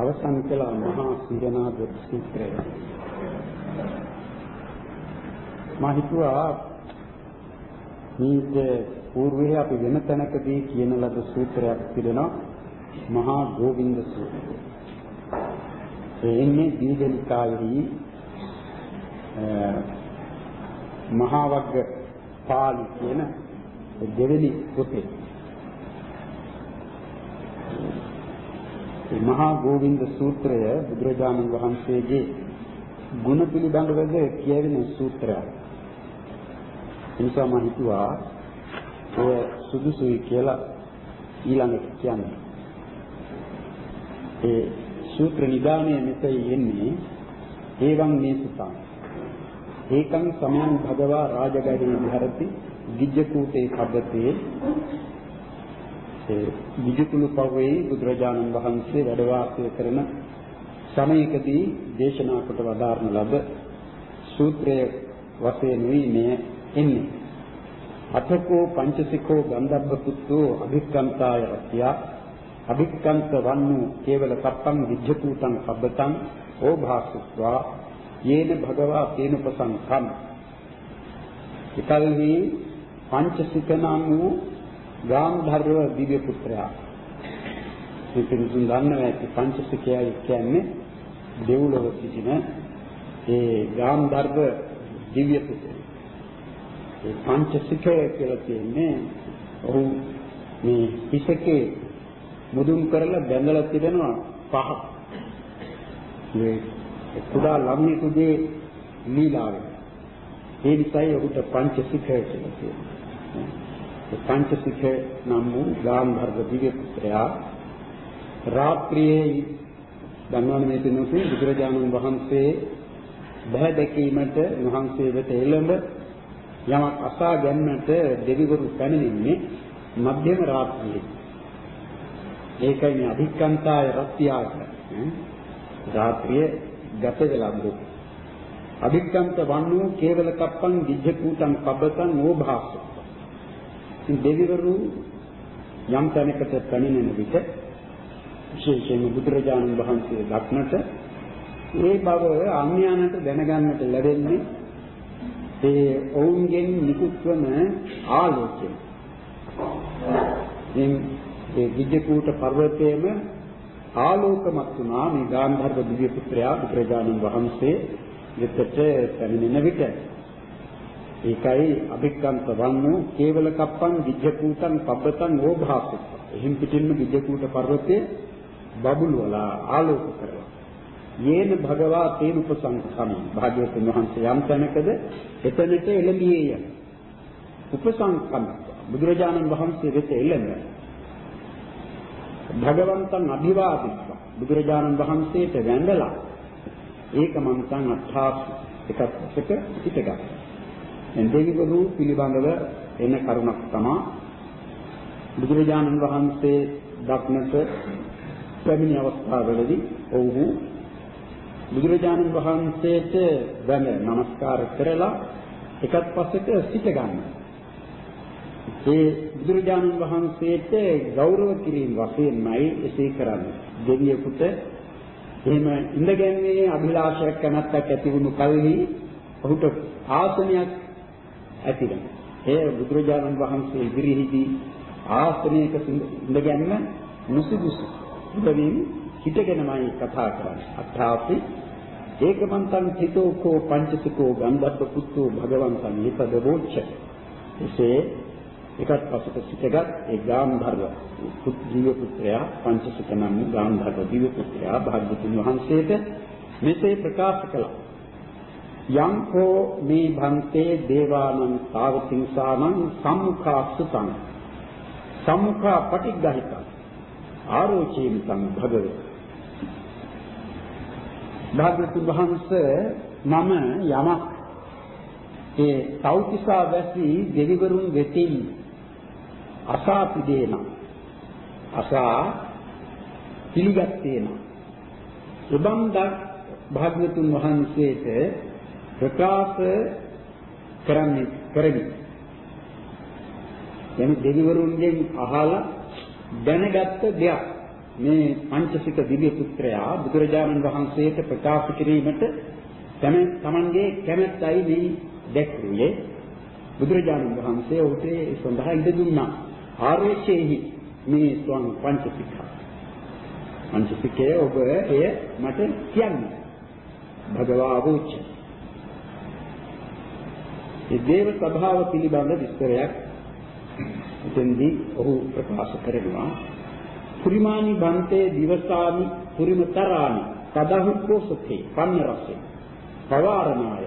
අවසන් කළ මහා සීරනාද සූත්‍රය මා හිතුවා මේක పూర్වයේ අපි වෙන තැනකදී කියන ලද සූත්‍රයක් තිබෙනවා මහා ගෝවින්ද සූත්‍රය. ඒ ඉන්නේ දීඝනිකායෙහි මහා වග්ග පාළි කියන දෙවෙනි පොතේ මේ මහා ගෝවින්ද සූත්‍රය බුදුරජාණන් වහන්සේගේ ගුණ පිළිබඳවද කියවෙන සූත්‍රයක්. එනිසා මම හිතුවා ඔය සුදුසුයි කියලා ඊළඟට කියන්නේ. ඒ සූත්‍ර නිදානයේ මෙතේ එන්නේ ඒවං මේ සුතං. ඒකං සමයං භගවා රාජගහේ විහරති විජ්ජකූටේ කබ්බතේ ඒ විජිතුළු පවෙහි බුදුරජාණන් වහන්සේ වැඩ වාසය කරන සමයකදී දේශනා කොට වදාරන ලද සූත්‍රයේ වශයෙන් මේ එන්නේ. අතකෝ පංචසිකෝ ගන්ධබ්බ පුත්තෝ අභික්කන්තාය රත්‍ය අභික්කන්ත වන්නු කේවල සප්පං විජ්ජකූතං කබ්බතං ඕභාසුත්වා. යේන භගවා තේනුපසංකම් ඉකල්හි පංචසික නම් වූ ගාන්ධර්ව දිව්‍ය පුත්‍රයා. මේ පිළිතුන් දන්නවා ඇති පංචසිකයයි කියන්නේ දෙව්ලොව සිටින ඒ ගාන්ධර්ව දිව්‍ය පුත්‍රයා. ඒ පංචසිකය කියලා කියන්නේ ඔහු මේ හිසකේ මුදුන් කරලා බැඳලා තිබෙනවා පහ. මේ කුඩා ළමයෙකුගේ ලීලාවෙන්. ඒ නිසායි ඔහුට පංචසිකය කියලා කියන්නේ. පංචසික නම් වූ ගාන්ධර්ව දිව්‍ය පුත්‍රයා රාත්‍රියේ ධනවන මේ දිනකේ බුදුරජාණන් වහන්සේ බහැ දැකීමට වහන්සේ වෙත එළඹ යමක් අසා ගැනීමට දෙවිවරු පැමිණෙන්නේ මධ්‍යම රාත්‍රියේ. ඒකයි මේ අධික්කන්තාය රත්‍යාක. රාත්‍රියේ ගත වෙලා බුදු. අධික්කන්ත වන්නෝ කේවල කප්පං විජ්ජ කූටං පබ්බතං ඕභාසෝ ඉතින් දෙවිවරු යම් තැනකට පැමිණෙන විට විශේෂයෙන්ම බුදුරජාණන් වහන්සේ දක්නට ඒ බව අන්‍යයන්ට දැනගන්නට ලැබෙන්නේ ඒ ඔවුන්ගෙන් නිකුත් වන ආලෝකයෙන්. ඉතින් ඒ විජ්ජකූට පර්වතයේම ආලෝකමත් වුණා මේ ගාන්ධර්ව දිව්‍ය පුත්‍රයා බුදුරජාණන් වහන්සේ වෙතට පැමිණෙන විට ඒකයි අභික්කන්ත වන්නෝ කේවල කප්පං විජ්ජකූතං පබ්බතං ඕභාසුත්. එහිම් පිටින්ම විජ්ජකූට පර්වතයේ බබුල් වලා ආලෝක කරලා. යේන භගවා තේන උපසංඛමි. භාග්‍යවතුන් වහන්සේ යම් තැනකද එතනට එළඹියේය. උපසංඛම බුදුරජාණන් වහන්සේ වෙත එළඹ භගවන්තං අභිවාදිත්වා බුදුරජාණන් වහන්සේට වැඳලා ඒකමන්තං අට්ඨාස් එකක් එක පිටගත්තා. දෙවිවරු පිළිබඳව එන කරුණක් තමයි බුදුරජාණන් වහන්සේ දක්නට පැමිණි අවස්ථාවවලදී ඔව්හු බුදුරජාණන් වහන්සේට වැඳ නමස්කාර කරලා එකත් පස්සට සිට ගන්නවා. ඒ බුදුරජාණන් වහන්සේට ගෞරව කිරීම වශයෙන්මයි එසේ කරන්නේ. දෙවියෙකුට එහෙම ඉඳගැන්මේ අභිලාෂයක් කනත්තක් ඇති වුණු කල්හි ඔහුට ආසනයක් ඇති වෙනවා. ඒ බුදුරජාණන් වහන්සේ ඉදිරියේදී ආසනයක ඉඳ ගැනීම නුසුදුසු. ඉබ්බවීම හිටගෙනමයි කතා කරන්නේ. අත්තාපි ඒකමන්තං හිතෝකෝ පංචසිකෝ ගන්ධබ්බ පුත්තෝ භගවන්තං හිතදවෝච්ච. එසේ එකත් පසුක සිටගත් ඒ ගාම්ධර්ව ජීව පුත්‍රයා පංචසික නම් ගාම්ධර්ව ජීව පුත්‍රයා භාග්‍යතුන් වහන්සේට මෙසේ ප්‍රකාශ කළා. යං කෝ මේ භන්තේ දේවානං සාවතිංසානං සම්මුඛා සුතං සම්මුඛා පටිග්ගහිතං. ආරෝචීමිතං භගවේ භාග්‍යවතුන් වහන්සේ මම යමක්. ඒ තෞතිසා වැසි දෙවිවරුන් වෙතින් අසා පිදේන. අසා පිළිගත්තේන. උබන්දක් භාග්‍යවතුන් වහන්සේට ප්‍රකාශ කරන්නේ කරමි. එනි දෙවිවරුන්ගෙන් අහලා දැනගත්ත දෙයක්. මේ පංචසික දිව්‍ය පුත්‍රයා බුදුරජාණන් වහන්සේට ප්‍රකාශ කිරීමට තමන්ගේ කැමැත්තයි මේ දැක්ුවේ. බුදුරජාණන් වහන්සේ ඔහුට ඒ සඳහා ඉඩ දුන්නා. ආරේෂේහි මේ ස්වං පංචසික. පංචසිකය ඔබ එය මට කියන්න. භගවා වූච ඒ දේව ස්වභාව පිළිබඳ විස්තරයක් එතෙන්දී ඔහු ප්‍රකාශ කරනවා. පුරිමානි බන්තේ දිවසාමි පුරිමතරානි තදහු කෝසතේ පන්න රසේ පවාරණාය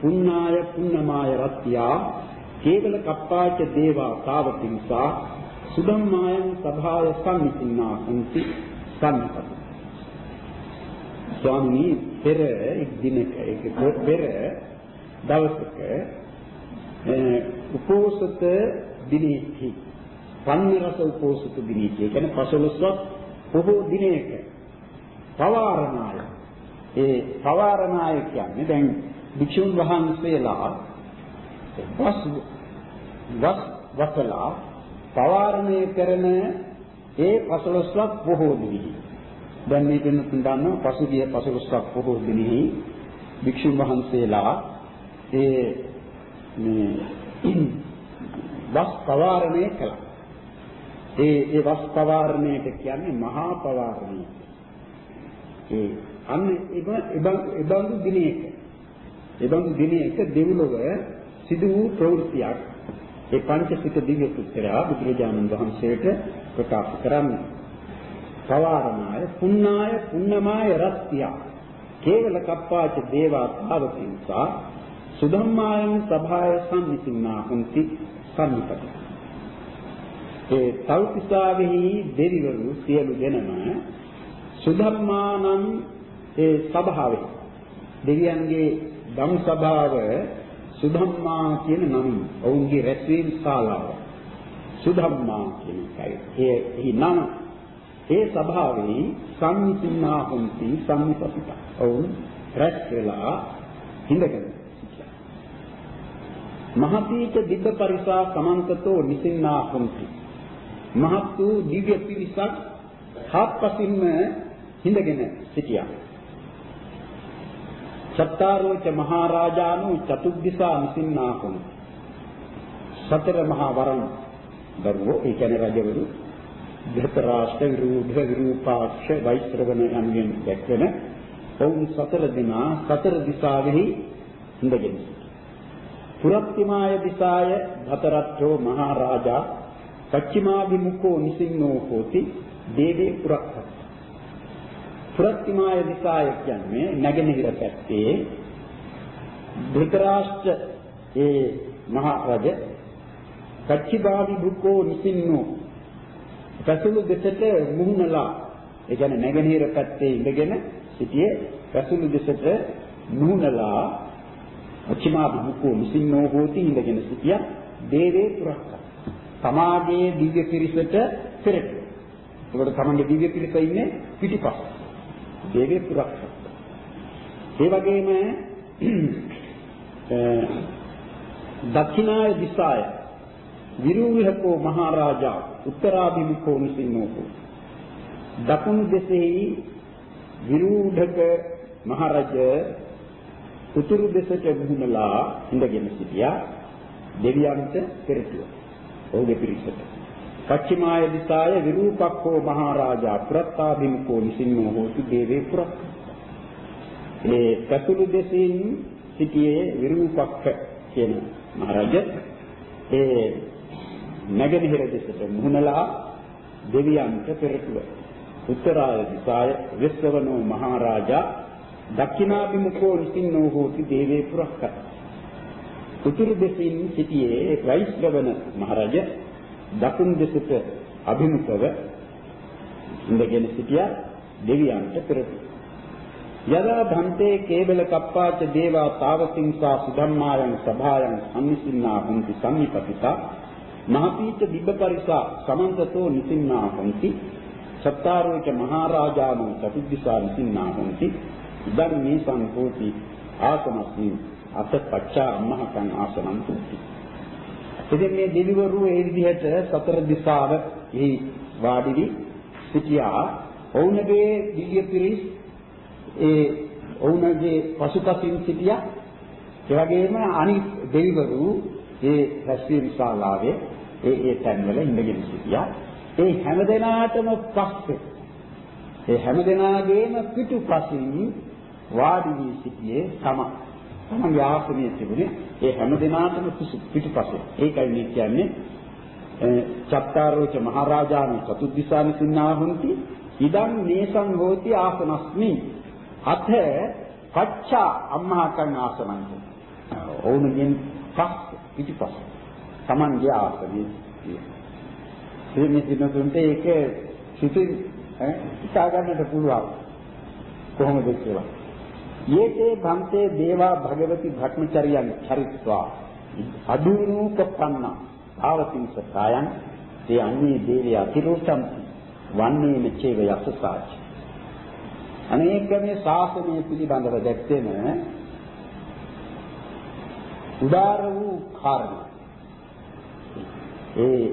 පුඤ්ඤාය පුඤ්ඤමාය රත්ත්‍යා කේවල කප්පාච දේවා තාවතිංසා සුදම්මායන් සභාය සම්මිතින්නා කුන්ති සම්පත. ස්වාමී පෙර එක් දිනක එක පෙර දවසක උපෝසත දිනෙහි පන්නිරස උපෝසත දිනෙහි කියන්නේ පසළොස්වක් බොහෝ දිනයක පවාරණාය. ඒ පවාරණාය කියන්නේ දැන් භික්ෂුන් වහන්සේලා වස් වස් වසලා පවාරණය කරන ඒ පසළොස්වක් බොහෝ දිනෙහි. දැන් මේ දෙන්න දන්නවා පසුගිය පසළොස්වක් බොහෝ දිනෙහි භික්ෂුන් වහන්සේලා ඒ මේ වස් පවාරණය කළා. ඒ ඒ වස් පවාරණයට කියන්නේ මහා පවාරණය. ඒ අන්න එබඳු දිනයක එබඳු දිනයක දෙව්ලොව සිදු වූ ප්‍රවෘත්තියක් ඒ පංචසික දිව්‍ය පුත්‍රයා බුදුරජාණන් වහන්සේට ප්‍රකාශ කරන්නේ. පවාරණාය පුණ්ණාය පුන්නමාය රත්ත්‍ය කේවල කප්පාච දේවා භාවතිංසා සුධම්මායන් සභාය සම්මිතින්නා හොಂತಿ සම්මිතක. ඒ තෞතිසාවෙහි දෙවිවරු සියලු දෙනම සුධම්මානං ඒ සභාවේ දෙවියන්ගේ ධම් සභාව සුධම්මා කියන නමින් ඔවුන්ගේ රැස්වීම ශාලාව සුධම්මා කියන එකයි. ඒ එහි නම ඒ සභාවේ සම්මිතින්නා හොಂತಿ සම්මිතක. ඔවුන් රැස් වෙලා හිඳගෙන මහපීත දිබ්බ පරිසා සමන්තතෝ නිසින්නා හොಂತಿ මහත් වූ දිව්‍ය පිරිසක් හත්පසින්ම හිඳගෙන සිටියා. චත්තාරෝච මහරජාණෝ චතුද්දිසා නිසින්නා හොಂತಿ සතර මහා වරන් දරුවෝ ඒ කියන්නේ රජවරු ධෘතරාෂ්ට්‍ර විරූධ විරූපාක්ෂ වෛශ්‍රවණ යන්ගෙන් දැක්වෙන ඔවුන් සතර දිනා සතර දිසාවෙහි හිඳගෙන පුරත්තිමාය දිසාය භතරත්‍රෝ මහරජා පච්චිමාභිමුඛෝ නිසින්නෝ හෝති දේවේ පුරක්ඛ. පුරත්තිමාය දිසාය කියන්නේ නැගෙනහිර පැත්තේ ධෘතරාෂ්ට්‍ර ඒ මහ රජ පච්චිමාභිමුඛෝ නිසින්නෝ. පැසුළු දෙසට මුහුණලා ඒ කියන්නේ නැගෙනහිර පැත්තේ ඉඳගෙන සිටියේ පැසුළු දෙසට මුහුණලා පච්චිමා විමුක්ඛෝ නිසින්නෝ හෝති ඉඳගෙන සිටියා දේවේ පුරක්ක. තමාගේ දිව්‍ය පිරිසට පෙරට. ඒකට තමන්ගේ දිව්‍ය පිරිස ඉන්නේ පිටිපස්ස. දේවේ පුරක්ක. ඒ වගේම දක්ෂිනාය දිසාය විරූහකෝ මහරජා උත්තරාභිමුඛෝ නිසින්නෝ දකුණු දෙසෙහි විරූಢක මහරජ උතුරු දෙසට ගුණලා ඉඳගෙන සිටියා දෙවියන්ට පෙරටුව. ඔහුගේ පිරිසට. පච්චිමාය දිසාය විරූපක්ඛෝ මහරජා ප්‍රත්තාභිමුඛෝ නිසින්නෝ හෝති දේවේ පුරක්. ඒ කතුළු දෙසින් සිටියේ විරූපක්ඛ කියන මහරජ ඒ නැගෙනහිර දෙසට මුහුණලා දෙවියන්ට පෙරටුව. උත්තරාය දිසාය විශ්වවනෝ මහරජා දක්ෂිනාභිමුඛෝ නිසින්නෝ හෝති දේවේ පුරස්කර. උතුරු දෙසින් සිටියේ වෛශ්‍රවණ මහරජ දකුණු දෙසට අභිමුඛව ඉඳගෙන සිටියා දෙවියන්ට පෙරදී. යදා ධම්තේ කේබල කප්පාච දේවා තාවසින්සා සුධම්මායන් සභායන් සම්නිසින්නා හොಂತಿ සම්නිපතිතා මහපීත දිබ්බ පරිසා සමන්තතෝ නිසින්නා හොಂತಿ සත්තාරෝච මහරජාණන් සතිද්දිසා නිසින්නා හොಂತಿ ඉදන් මේ සංකෝටි ආසමස්මින් අත පච්චා අම්මහකන් ආසනං තුති. ඉතින් මේ දෙවිවරු ඒ විදිහට සතර දිසාව එහි වාඩි වී සිටියා. ඔවුන්ගේ දිව්‍ය පිරිස් ඒ ඔවුන්ගේ පසුපසින් සිටියා. ඒ වගේම අනිත් දෙවිවරු ඒ රැස්වීම ශාලාවේ ඒ ඒ තැන්වල ඉඳගෙන සිටියා. ඒ හැමදෙනාටම පස්සේ ඒ හැමදෙනාගේම පිටුපසින් වාඩි වී සිටියේ තමයි තමන්ගේ ආසනයේ තිබුණේ ඒ හැමදෙනාටම පිටුපසේ. ඒකයි මේ කියන්නේ චත්තාරෝච මහරජාණන් චතුද්දිසාන සින්නාහුන්ති ඉදං නේසං හෝති ආසනස්මි. අත පච්චා අම්මාකං ආසනං ඕනගෙන් පස් පිටිපස් Tamanගේ ආසනේ මේ දිනතුන්ට ඒක සිතින් හිතා ගන්නට පුළුවන්. කොහොමද කියලා. යේතේ භන්තේ දේවා භගවති භක්මචරියන් චරිත්වා. අදුනූපපන්න ආවතිංස කායන් ඒ අන්නේ දේවිය අතිරෝෂම් වන්නේ මෙච්චේව යසසාච. අනේක මේ ශාසනය පිළිබඳව දැක්වෙන උදාර වූ කාරණා. ඒ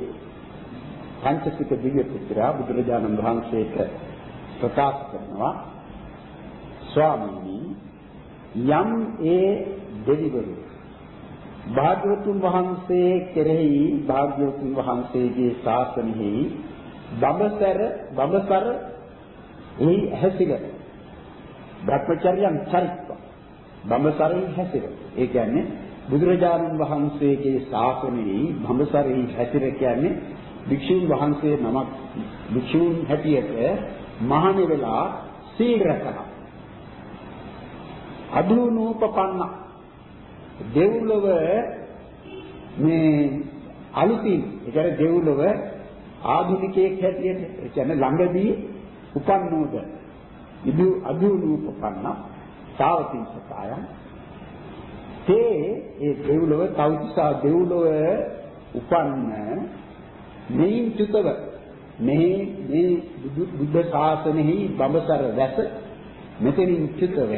පංචසික දිව්‍ය පුත්‍රයා බුදුරජාණන් වහන්සේට ප්‍රකාශ කරනවා ස්වාමීනි යම් ඒ දෙවිවරු භාග්‍යවතුන් වහන්සේ කෙරෙහි භාග්‍යවතුන් වහන්සේගේ ශාසනයෙහි බඹසර බඹසර එහි හැසිර. භ්‍රමචර්යයන් චරිත්ව. බඹසරෙහි හැසිර. ඒ කියන්නේ බුදුරජාණන් වහන්සේගේ ශාසනයෙහි බඹසරෙහි හැසිර කියන්නේ භික්ෂුන් වහන්සේ නමක් භික්ෂුන් හැටියට මහණ වෙලා සීල රැකලා අදුනූපපන්න දෙව්ලොව මේ අලුතින් ඒ කියන්නේ දෙව්ලොව ආධුනිකයෙක් හැටියට ඒ කියන්නේ ළඟදී උපන්නෝද. ඉදු අදුනූපපන්න සාවතින් සකායන් තේ ඒ දෙව්ලොව තවුසා දෙව්ලොව උපන්න මෙයින් චුතව මේ මේ බුද්ධ ශාසනයෙහි බඹසර වැස මෙතනින් චුතව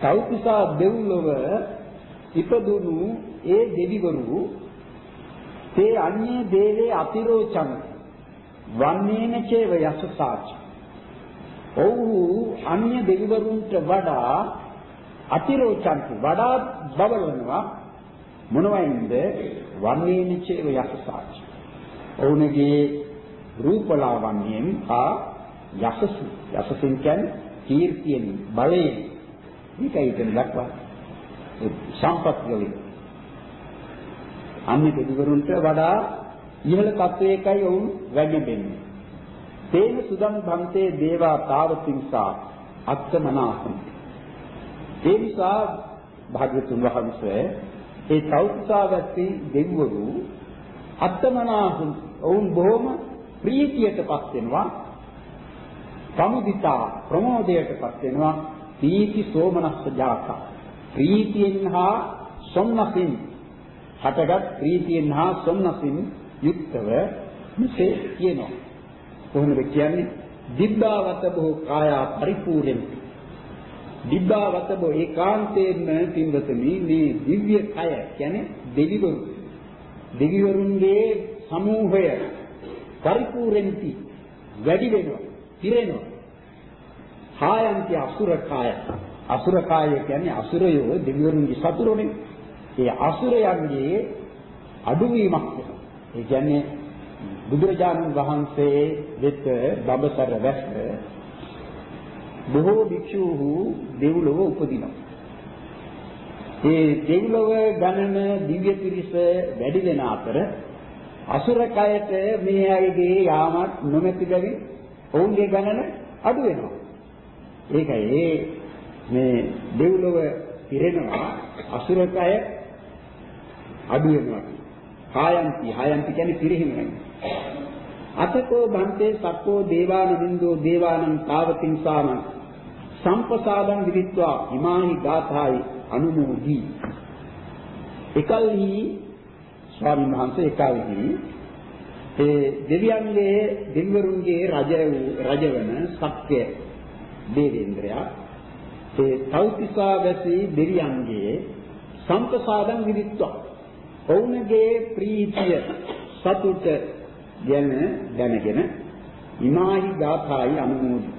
තවුසා දෙව්ලොව ඉපදුණු ඒ දෙවිවරු තේ අන්නේ දේවේ අතිරෝචං වන්නේන චේව යසසාච. ඔව්හු අන්‍ය දෙවිවරුන්ට වඩා අතිරෝචන්ති වඩා බබලනවා මොනවයින්ද? වන්නේන චේව යසසාච. ඔවුන්ගේ රූපලාවන්‍යයෙන් ආ යසස යසසින් කියන්නේ කීර්තියෙන් බලයෙන් මේකයි එතන දක්වන්නේ සම්පත් වලින් අන්‍ය දෙවිවරුන්ට වඩා ඉහළ තත්වයකයි ඔවුන් වැඩෙන්නේ. තේන සුදම් භන්තේ දේවා තාවතිංසා අත්තමනාසං. ඒ නිසා භාග්‍යතුන් වහන්සේ ඒ තෞතිසාවත්ති දෙවිවරු අත්තමනාසං ඔවුන් බොහොම ප්‍රීතියටපත් වෙනවා. සමුදිතා ප්‍රමෝදයටපත් වෙනවා. පීති සෝමනස්ස ජාතා. ප්‍රීතියෙන් හා සොම්නසින් හටගත් ප්‍රීතියෙන් හා සොම්නසින් යුක්තව මෙසේ කියනවා. කොහොමද කියන්නේ? දිබ්බාවත බොහෝ කායා පරිපූර්ණයි දිබ්බාවත බොහෝ ඒකාන්තයෙන්ම තින්වතනි මේ දිව්‍ය කය කියන්නේ දෙවිවරු. දෙවිවරුන්ගේ සමූහය පරිපූර්ණති වැඩි වෙනවා පිරෙනවා. කායන්ති අසුර කාය අසුර කාය කියන්නේ අසුරයෝ දෙවිවරුන්ගේ සතුරුනේ. ඒ අසුරයන්ගේ අඩුවීමක් වෙනවා. ඒ කියන්නේ බුදුරජාණන් වහන්සේ වෙත බඹසර වැස්ස බොහෝ භික්ෂූහු දෙව්ලොව උපදිනවා. ඒ දෙව්ලොව ගණන දිව්‍ය පිරිස වැඩි වෙන අතර අසුර කයට මේ අයගේ යාමක් නොමැති බැවින් ඔවුන්ගේ ගණන අඩු වෙනවා. ඒකයි ඒ මේ දෙව්ලොව පිරෙනවා අසුරකය අඩු වෙනවා. කායන්ති හායන්ති කියන්නේ පිරිහිනවා. අතකෝ බන්තේ සක්කෝ දේවාන බින්දෝ දේවානං තාවතිංසානං සම්පසාදං විදිත්වා හිමාහි ගාථායි අනුමෝදී එකල්හි ස්වාමීන් වහන්සේ එකල්හි ඒ දෙවියන්ගේ දෙවිවරුන්ගේ රජ වූ රජවන සත්‍ය දේවේන්ද්‍රයා ඒ තෞතිසා වැසි දෙවියන්ගේ සම්පසාදම් විදිත්වා ඔවුන්ගේ ප්‍රීතිය සතුට ගැන දැනගෙන ඉමාහි ගාථායි අනුමෝදි.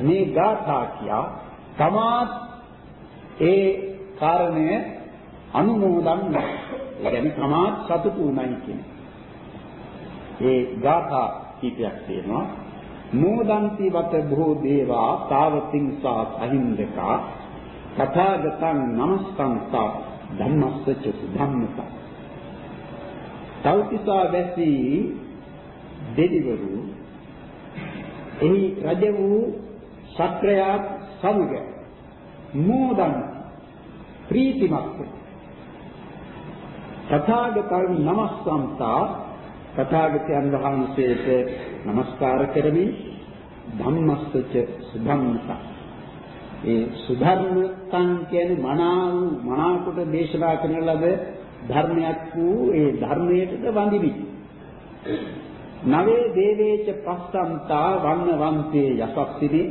මේ ගාථා කියා තමාත් ඒ කාරණය අනුමෝදන් ඒ කියන්නේ තමාත් සතුටු උනායි කියන්නේ. ඒ ගාථා කීපයක් තියෙනවා. මෝදන්ති වත බොහෝ දේවා තාවතිංසා අහින්දකා තථාගතං නමස්සන්තා ධම්මස්සච ධම්මත. තෞතිසා වැසි දෙවිවරු එහි රජ වූ ශක්‍රයා සමග මෝදන් ප්‍රීතිමත් තථාගතං නමස්සන්තා තථාගතයන් වහන්සේට নমස්කාර කරමින් ධම්මස්සච සුධම්මත ඒ සුධර්මතං කියන්නේ මනාව මනාකොට දේශනා කරන ලද ධර්මයක් වූ ඒ ධර්මයටද වඳිමි නවේ දේවේච පස්සන්තා වන්නවන්තේ යසස්සිනි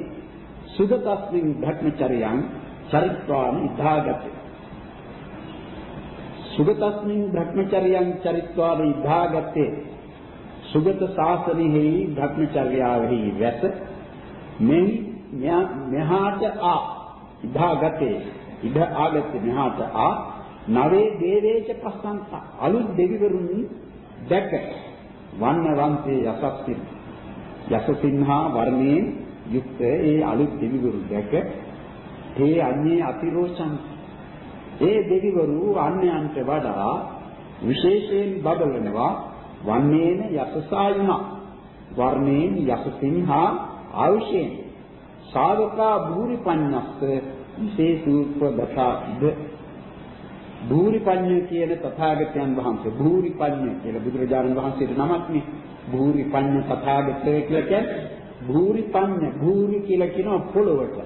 සුගතස්මින් භක්මචරියං චරිත්වානි ඉදාගතේ සුගතස්මින් භක්මචරියං චරිත්වානි ඉදාගතේ සුගත ශාසනෙහි භක්මචර්යාවෙහි වැස මෙහි මෙහාට ආ ඉදාගතේ ඉද ආගත්තේ මෙහාට ආ නවේ දේවේච පස්සන්ත. අලුත් දෙවිවරුන් දැක වන්නවන්තේ යසස්සින්. යසසින්හා වර්ණයෙන් යුක්ත ඒ අලුත් දෙවිවරු දැක තේ අඤ්ඤේ අතිරෝචන් ඒ දෙවිවරු අන්‍යයන්ට වඩා විශේෂයෙන් බබලනවා වන්නේන යසසායුණා වර්ණයෙන් යසසින්හා ආයුෂයෙන් සාවකා භූරි පඤ්ඤස්ස විශේෂූපගතයිද භූරි පඤ්ඤ කියන තථාගතයන් වහන්සේ භූරි පඤ්ඤ කියලා බුදුරජාණන් වහන්සේට නමක්නේ භූරි පඤ්ඤ තථාගතය කියලා කියන්නේ භූරි පඤ්ඤ භූරි කියලා කියනවා පොළොවට.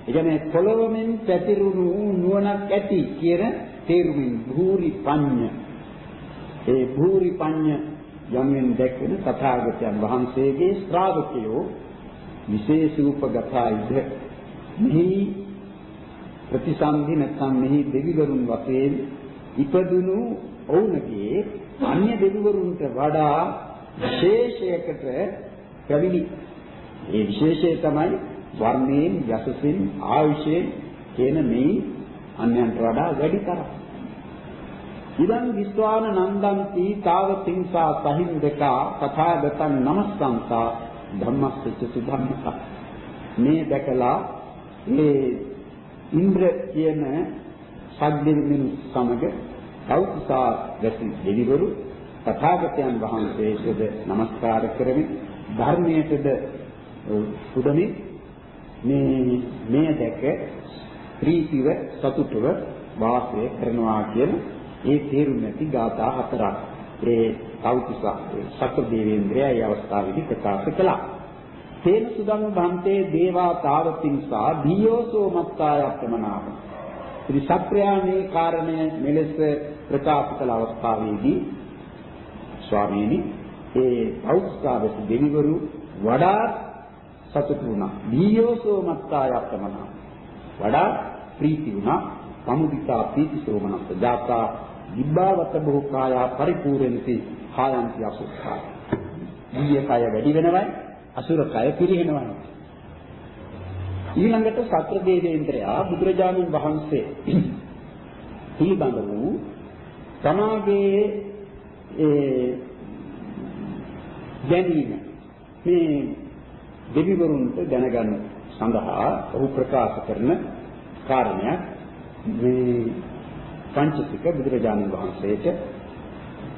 ඒ කියන්නේ පොළොවෙන් පැතිරුණු නුවණක් ඇති කියන තේරුමින් භූරි පඤ්ඤ ඒ භූරි පඤ්ඤ යම්ෙන් දැක්වෙන තථාගතයන් වහන්සේගේ ශ්‍රාවකයෝ විශේෂූපගතයිද මෙහි ප්‍රතිසන්දි නැත්නම් මෙහි දෙවිවරුන් වශයෙන් ඉපදුණු ඔවුන්ගේ අන්‍ය දෙවිවරුන්ට වඩා විශේෂයකට පැමිණි. ඒ විශේෂය තමයි වර්ණයෙන් යසසින් ආයුෂයෙන් කියන මේ අන්‍යයන්ට වඩා වැඩි තරම්. ඉදං විස්වාන නන්දන්ති තාවතිංසා සහින්දකා තථාගතං නමස්සන්තා ධම්මස්සච සුධම්මක මේ දැකලා මේ ඉන්ද්‍ර කියන සද්දෙමින් සමග කෞතුසා දැසි දෙවිවරු තථාගතයන් වහන්සේටද নমස්කාර කරමින් ධර්මයටද පුදමින් මේ මේ දැක ප්‍රීතිව සතුටව වාසය කරනවා කියන ඒ තේරුම් නැති ගාථා හතරක් ඒ කෞතුසා සත්‍ය දේවේන්ද්‍රයා ඒ අවස්ථාවේදී ප්‍රකාශ කළා. තේන සුදං භන්තේ දේවා තාවතිංසා දීයෝසෝ මත්තායත්තමනාව. ඉතින් සත්‍යයන්ේ කාරණය මෙලෙස ප්‍රකාශ කළ අවස්ථාවේදී ස්වාමීනි ඒ කෞතුසාවස දෙවිවරු වඩා සතුටු වුණා. දීයෝසෝ මත්තායත්තමනාව. වඩා ප්‍රීති වුණා. සමුදිතා පීති සෝමනස්ස ජාතා දිබ්බාවත බොහෝ කායා පරිපූර්ණති කායන්ති අසුඛා. දීය කය වැඩි වෙනවයි අසුර කය පිරිනවයි. ඊළඟට සත්‍ර දේවේන්ද්‍රයා බුදුරජාණන් වහන්සේ පිළිබඳ වූ තමාගේ ඒ දැනීම මේ දෙවිවරුන්ට දැනගන්න සඳහා ඔහු ප්‍රකාශ කරන කාරණයක් මේ පංචසික බුදුරජාණන් වහන්සේට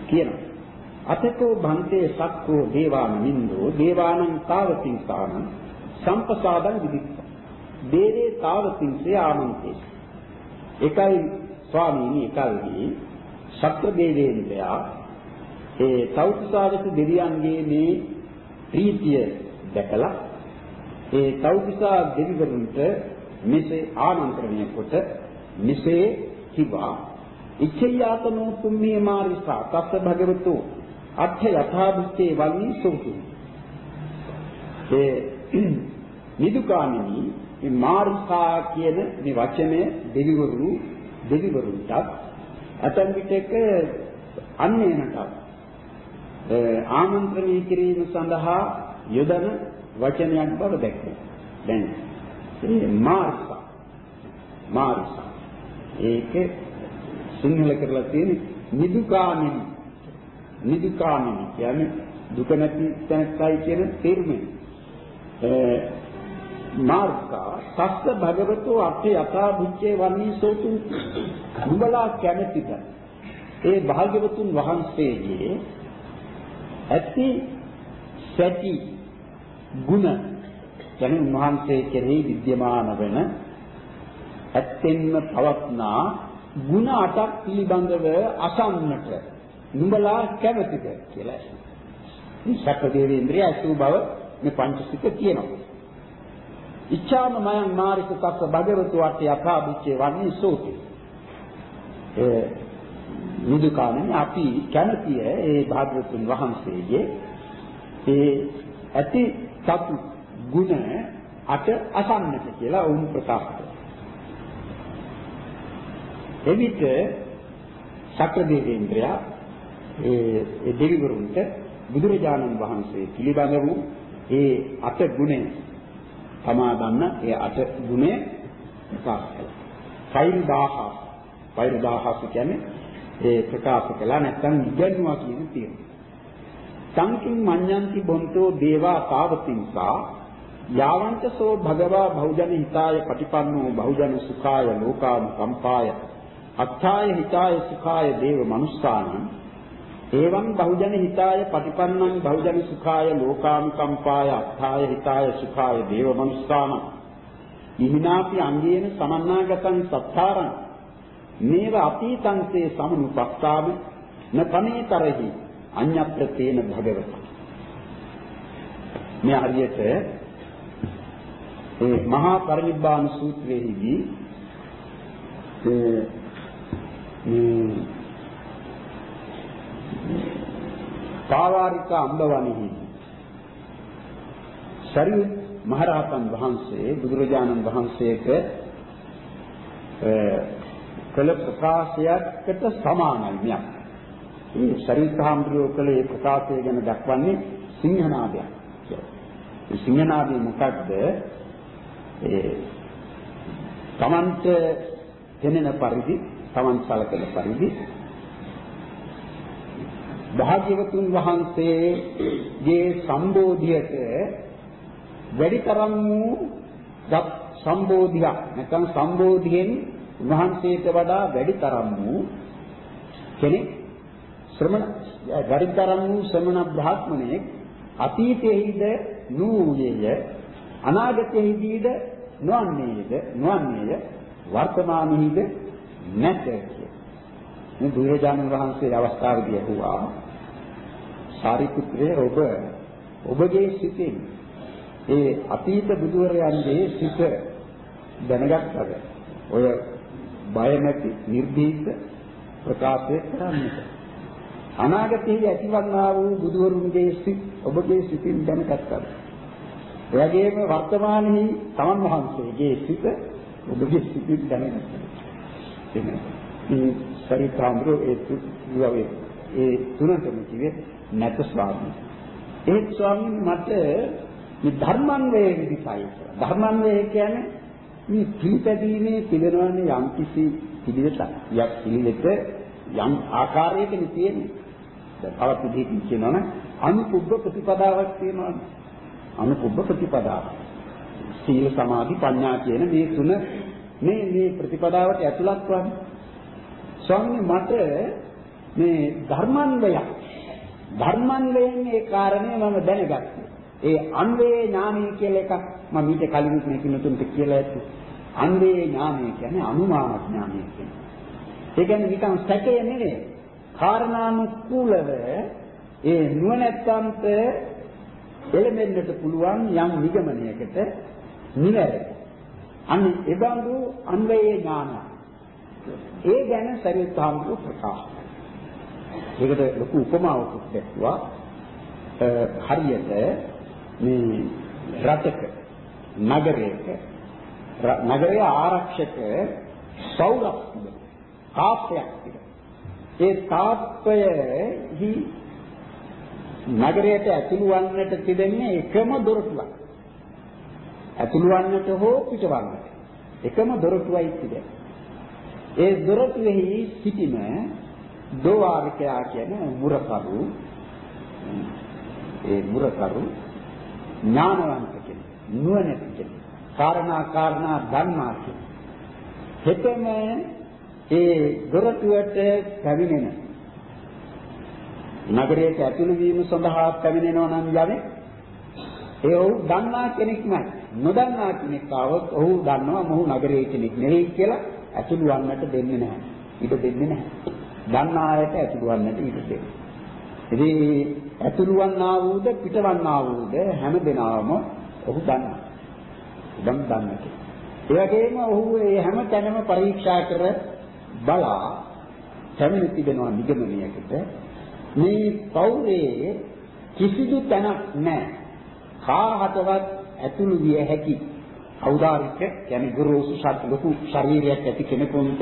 කියනවා. අතකෝ භන්තේ සක්කෝ දේවාන මින්දෝ දේවානං තාවතිංසානං සම්පසාදං විදික්ඛ. දේවේ තාවතිංසේ ආමන්තේ. එකයි ස්වාමීනි එකල්හි ශක්‍ර දේවේන්ද්‍රයා ඒ තෞතිසාවස දෙවියන්ගේ මේ ප්‍රීතිය දැකලා ඒ තෞතිසා දෙවිවරුන්ට මෙසේ ආමන්ත්‍රණය කොට මෙසේ කිවා. ඉච්ඡයාතනෝ පුම්මේ මාරිසා තස්ස භගවතු අත්ථ යථාභුත්තේ වල්ලි සෝතු ඒ නිදුකාමිනී මේ මාරිසා කියන මේ වචනය දෙවිවරු දෙවිවරුන්ට අතන් විටක අන්නේනට ආමන්ත්‍රණය කිරීම සඳහා යොදන වචනයක් බව දැක්කේ. දැන් මේ මාර්සා මාර්සා ඒක සිංහල කරලා තියෙන්නේ නිදුකාමිනි නිදුකාමිනි කියන්නේ දුක නැති තැනයි කියන තේරුමයි. මාර්ගා සස්ස භගවතෝ අට්ඨ යථා බුච්චේ වන්නී සෝතු නුඹලා කැමැතිද ඒ භාග්‍යවතුන් වහන්සේගේ ඇති සැටි ಗುಣ යන උන්වහන්සේ කෙරෙහි विद्यमान වෙන ඇත්තෙන්ම පවත්නා ಗುಣ අටක් පිළිබඳව අසන්නට නුඹලා කැමැතිද කියලා. මේ සක්‍රදේවේන්ද්‍රය අසු බව මේ පංචසික කියනවා. ඉච්ඡාම මයං මාරික තස්ස භගවතු වට යථා බුච්චේ වන්නේ සෝති. ඒ නිදුකාණන් අපි කැමතිය ඒ භාග්‍යවතුන් වහන්සේගේ ඒ ඇති සතු ගුණ අට අසන්නට කියලා වුන් ප්‍රකාශ කළා. එවිට සක්‍රදේවේන්ද්‍රයා ඒ දෙවිවරුන්ට බුදුරජාණන් වහන්සේ පිළිබඳ වූ ඒ අට ගුණය තමා ගන්න ඒ අට ගුණය ප්‍රකාශ කළා. ෆයිල් 1000 ෆයිල් 1000 කියන්නේ ඒ ප්‍රකාශ කළා නැත්නම් ඉගෙනුවා කියන තියෙන. සංකින් මඤ්ඤන්ති බොන්තෝ දේවා තාවතිංසා යාවන්ත සෝ භගවා බහුජන හිතාය පටිපන්නෝ බහුජන සුඛාය ලෝකානු කම්පාය අත්ථාය හිතාය සුඛාය දේව මනුස්සානං එවං බහුජන හිතාය පටිපන්නං බහුජන සුඛාය ලෝකානුකම්පාය අත්ථාය හිතාය සුඛාය දේව මනුස්සාන ඉහිනාපි අංගේන සමන්නාගතං සත්තාරං මේව අතීතං සේ සමනුපස්සාමි නතමේතරහි අඤ්ඤත්‍ර තේන භගවත. මේ හරියට ඒ මහා පරිනිබ්බාන සූත්‍රයේදී ඒ පාවාරික අම්බවණෙහි සරියුත් මහරහතන් වහන්සේ බුදුරජාණන් වහන්සේට කළ ප්‍රකාශයකට සමානයි මෙයක්. මේ සරියුත් හාමුදුරුවෝ කළ ඒ ප්‍රකාශය ගැන දක්වන්නේ සිංහනාදයක් කියලා. මේ සිංහනාදය මොකක්ද? ඒ තමන්ට දැනෙන පරිදි, තමන් සලකන පරිදි භාග්‍යවතුන් වහන්සේගේ සම්බෝධියට වැඩිතරම් වූ සම්බෝධියක් නැත්නම් සම්බෝධියෙන් උන්වහන්සේට වඩා වැඩිතරම් වූ කෙනෙක් ශ්‍රමණ වැඩිතරම් වූ ශ්‍රමණ බ්‍රාහ්මණයෙක් අතීතයේද නූයේය අනාගතයේදීද නොවන්නේද නොවන්නේය වර්තමානයේද නැත මේ බුදුරජාණන් වහන්සේ අවස්ථාවේදී ඇහුවා සාරිපුත්‍රය ඔබ ඔබගේ සිතින් ඒ අතීත බුදුරයන්ගේ සිත දැනගත්තද? ඔය බය නැති නිර්භීත ප්‍රකාශය කරන්නට. අනාගතයේ ඇතිවන්නා වූ බුදුවරුන්ගේ සිත් ඔබගේ සිතින් දැනගත්තද? එවැගේම වර්තමානයේ තමන් වහන්සේගේ සිත ඔබගේ සිතින් දැනගත්තද? මේ සරිතාම්බරෝ ඒ තුනේ ඒ තුනටම කිව්වේ නැත ස්වාමී. ඒ ස්වාමීන් මට මේ ධර්මන්වේ විදිසයි. ධර්මන්වේ කියන්නේ මේ පිළිපැදීමේ පිළිනවන්නේ යම් කිසි පිළිවෙතක්. යක් පිළිවෙත යම් ආකාරයකින් තියෙන්නේ. දැන් තවත් විදිහකින් කියනවනම් අනුපුබ්බ ප්‍රතිපදාවක් තියෙනවානේ. අනුපුබ්බ ප්‍රතිපදාව. සීල සමාධි ප්‍රඥා කියන මේ තුන මේ මේ ප්‍රතිපදාවට ඇතුළත් වන්නේ. ස්වාමීනි මට මේ ධර්මන්වය ධර්මන්වයෙන් ඒ කාරණේ මම දැනගත්තා. ඒ අන්වේ ඥානය කියලා එකක් මම ඊට කලින් මේ කිනුතුන්ට කියලා ඇත්තේ. අන්වේ ඥානය කියන්නේ අනුමාන ඥානය කියන්නේ. ඒ කියන්නේ නිකන් සැකය නෙවෙයි. කාරණානුකූලව ඒ නුවණැත්තන්ට එළඹෙන්නට පුළුවන් යම් නිගමනයකට නිවැරදි. අන්න ඒ බඳු අන්වේ ඥානය ඒ ගැන සරියුත් හාමුදුරුවෝ ප්‍රකාශ ඒකට ලොකු උපමාවක් දැක්වුවා. හරියට මේ රටක නගරයක නගරයේ ආරක්ෂක සෞරක් තාප්පයක් ඒ තාප්පයෙහි නගරයට ඇතුළු වන්නට තිබෙන්නේ එකම දොරටුවක්. ඇතුළු වන්නට හෝ පිටවන්නට එකම දොරටුවයි තිබෙන්නේ. ඒ දොරටුවේහි සිටින දෝවාරිකයා කියන මුරකරු ඒ මුරකරු ඥානවන්ත කෙනෙක් නුවණැති කෙනෙක් කාරණා කාරණා දන්නා කෙනෙක් හෙතෙම ඒ දොරටුවට පැමිණෙන නගරයට ඇතුළු වීම සඳහා පැමිණෙනවා නම් යන්නේ ඒ ඔහු දන්නා කෙනෙක්මයි නොදන්නා කෙනෙක් ආවොත් ඔහු දන්නවා මොහු නගරයේ කෙනෙක් නෙවෙයි කියලා ඇතුළු වන්නට දෙන්නේ නැහැ. ඊට දෙන්නේ නැහැ. දන්නා අයට ඇතුළු වන්නට ඊට දෙන්නේ. ඉතින් ඇතුළු වන්නා වූද පිටවන්නා වූද හැම දිනම ඔහු දන්නවා. උදම් දන්නට. ඒ වගේම ඔහු මේ හැම තැනම පරීක්ෂා කර බලා පැමිණ තිබෙනවා නිගමනයකට මේ පෞරේ කිසිදු තැනක් නැහැ. කාහටවත් ඇතුළු විය හැකි ඖදාරික කියන්නේ ගුරුසු සත් ලොකු ශරීරයක් ඇති කෙනෙකුට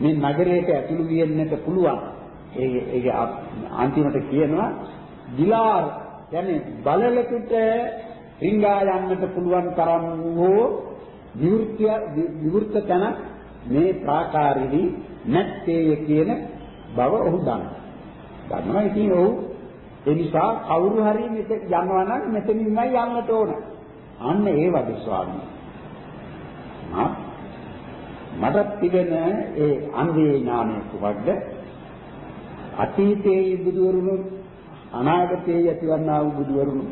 මේ නගරයට ඇතුළු වෙන්නට පුළුවන්. ඒ ඒක අන්තිමට කියනවා දිලාර් කියන්නේ බලලෙකුට රිංගා යන්නට පුළුවන් තරම් වූ විවෘත විවෘත තන මේ ප්‍රාකාරෙහි නැත්තේ කියන බව ඔහු දන්නවා. දන්නවා ඉතින් ඔහු ඒ නිසා කවුරු හරි මෙතන යනවා නම් මෙතනින්මයි යන්නට ඕන. අන්න ඒ වගේ ස්වාමී. මට තිබෙන ඒ අන්වේ ඥානය කුමක්ද? අතීතයේ බුදුවරුණු අනාගතයේ ඇතිවන්නා වූ බුදුවරුණු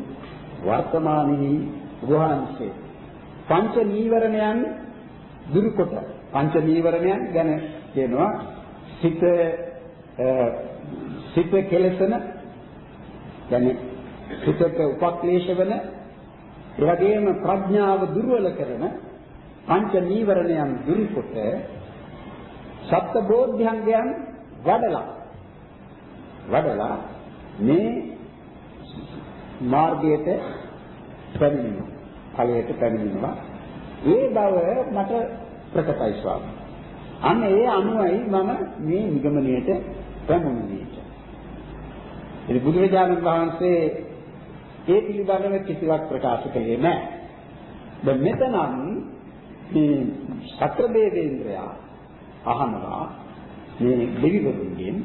වර්තමානයේ වහන්සේ පංච නීවරණයන් දුරුකොට පංච නීවරණයන් ගැන කියනවා සිත සිත කෙලසන يعني සිතට උපක්ලේශ වෙන ඒ වගේම ප්‍රඥාව දුර්වල කරන පංච නීවරණයන් දුරුකොට සත්‍ය බෝධ්‍යංගයන් වඩලා වඩලා මේ මාර්ගයට පැමිණෙනවා ඵලයට පැමිණෙනවා ඒ බව මට ප්‍රකටයි ස්වාමී අන්න ඒ අනුවයි මම මේ නිගමනයට පැමුණුනේ ඉතින් බුදුරජාණන් වහන්සේ ඒ පිළිබඳව කිසිවක් ප්‍රකාශ කළේ නැහැ. දැන් මෙතනම් මේ සතර දේවේන්ද්‍රයා අහනවා මේ දෙවිවරුන්ගෙන්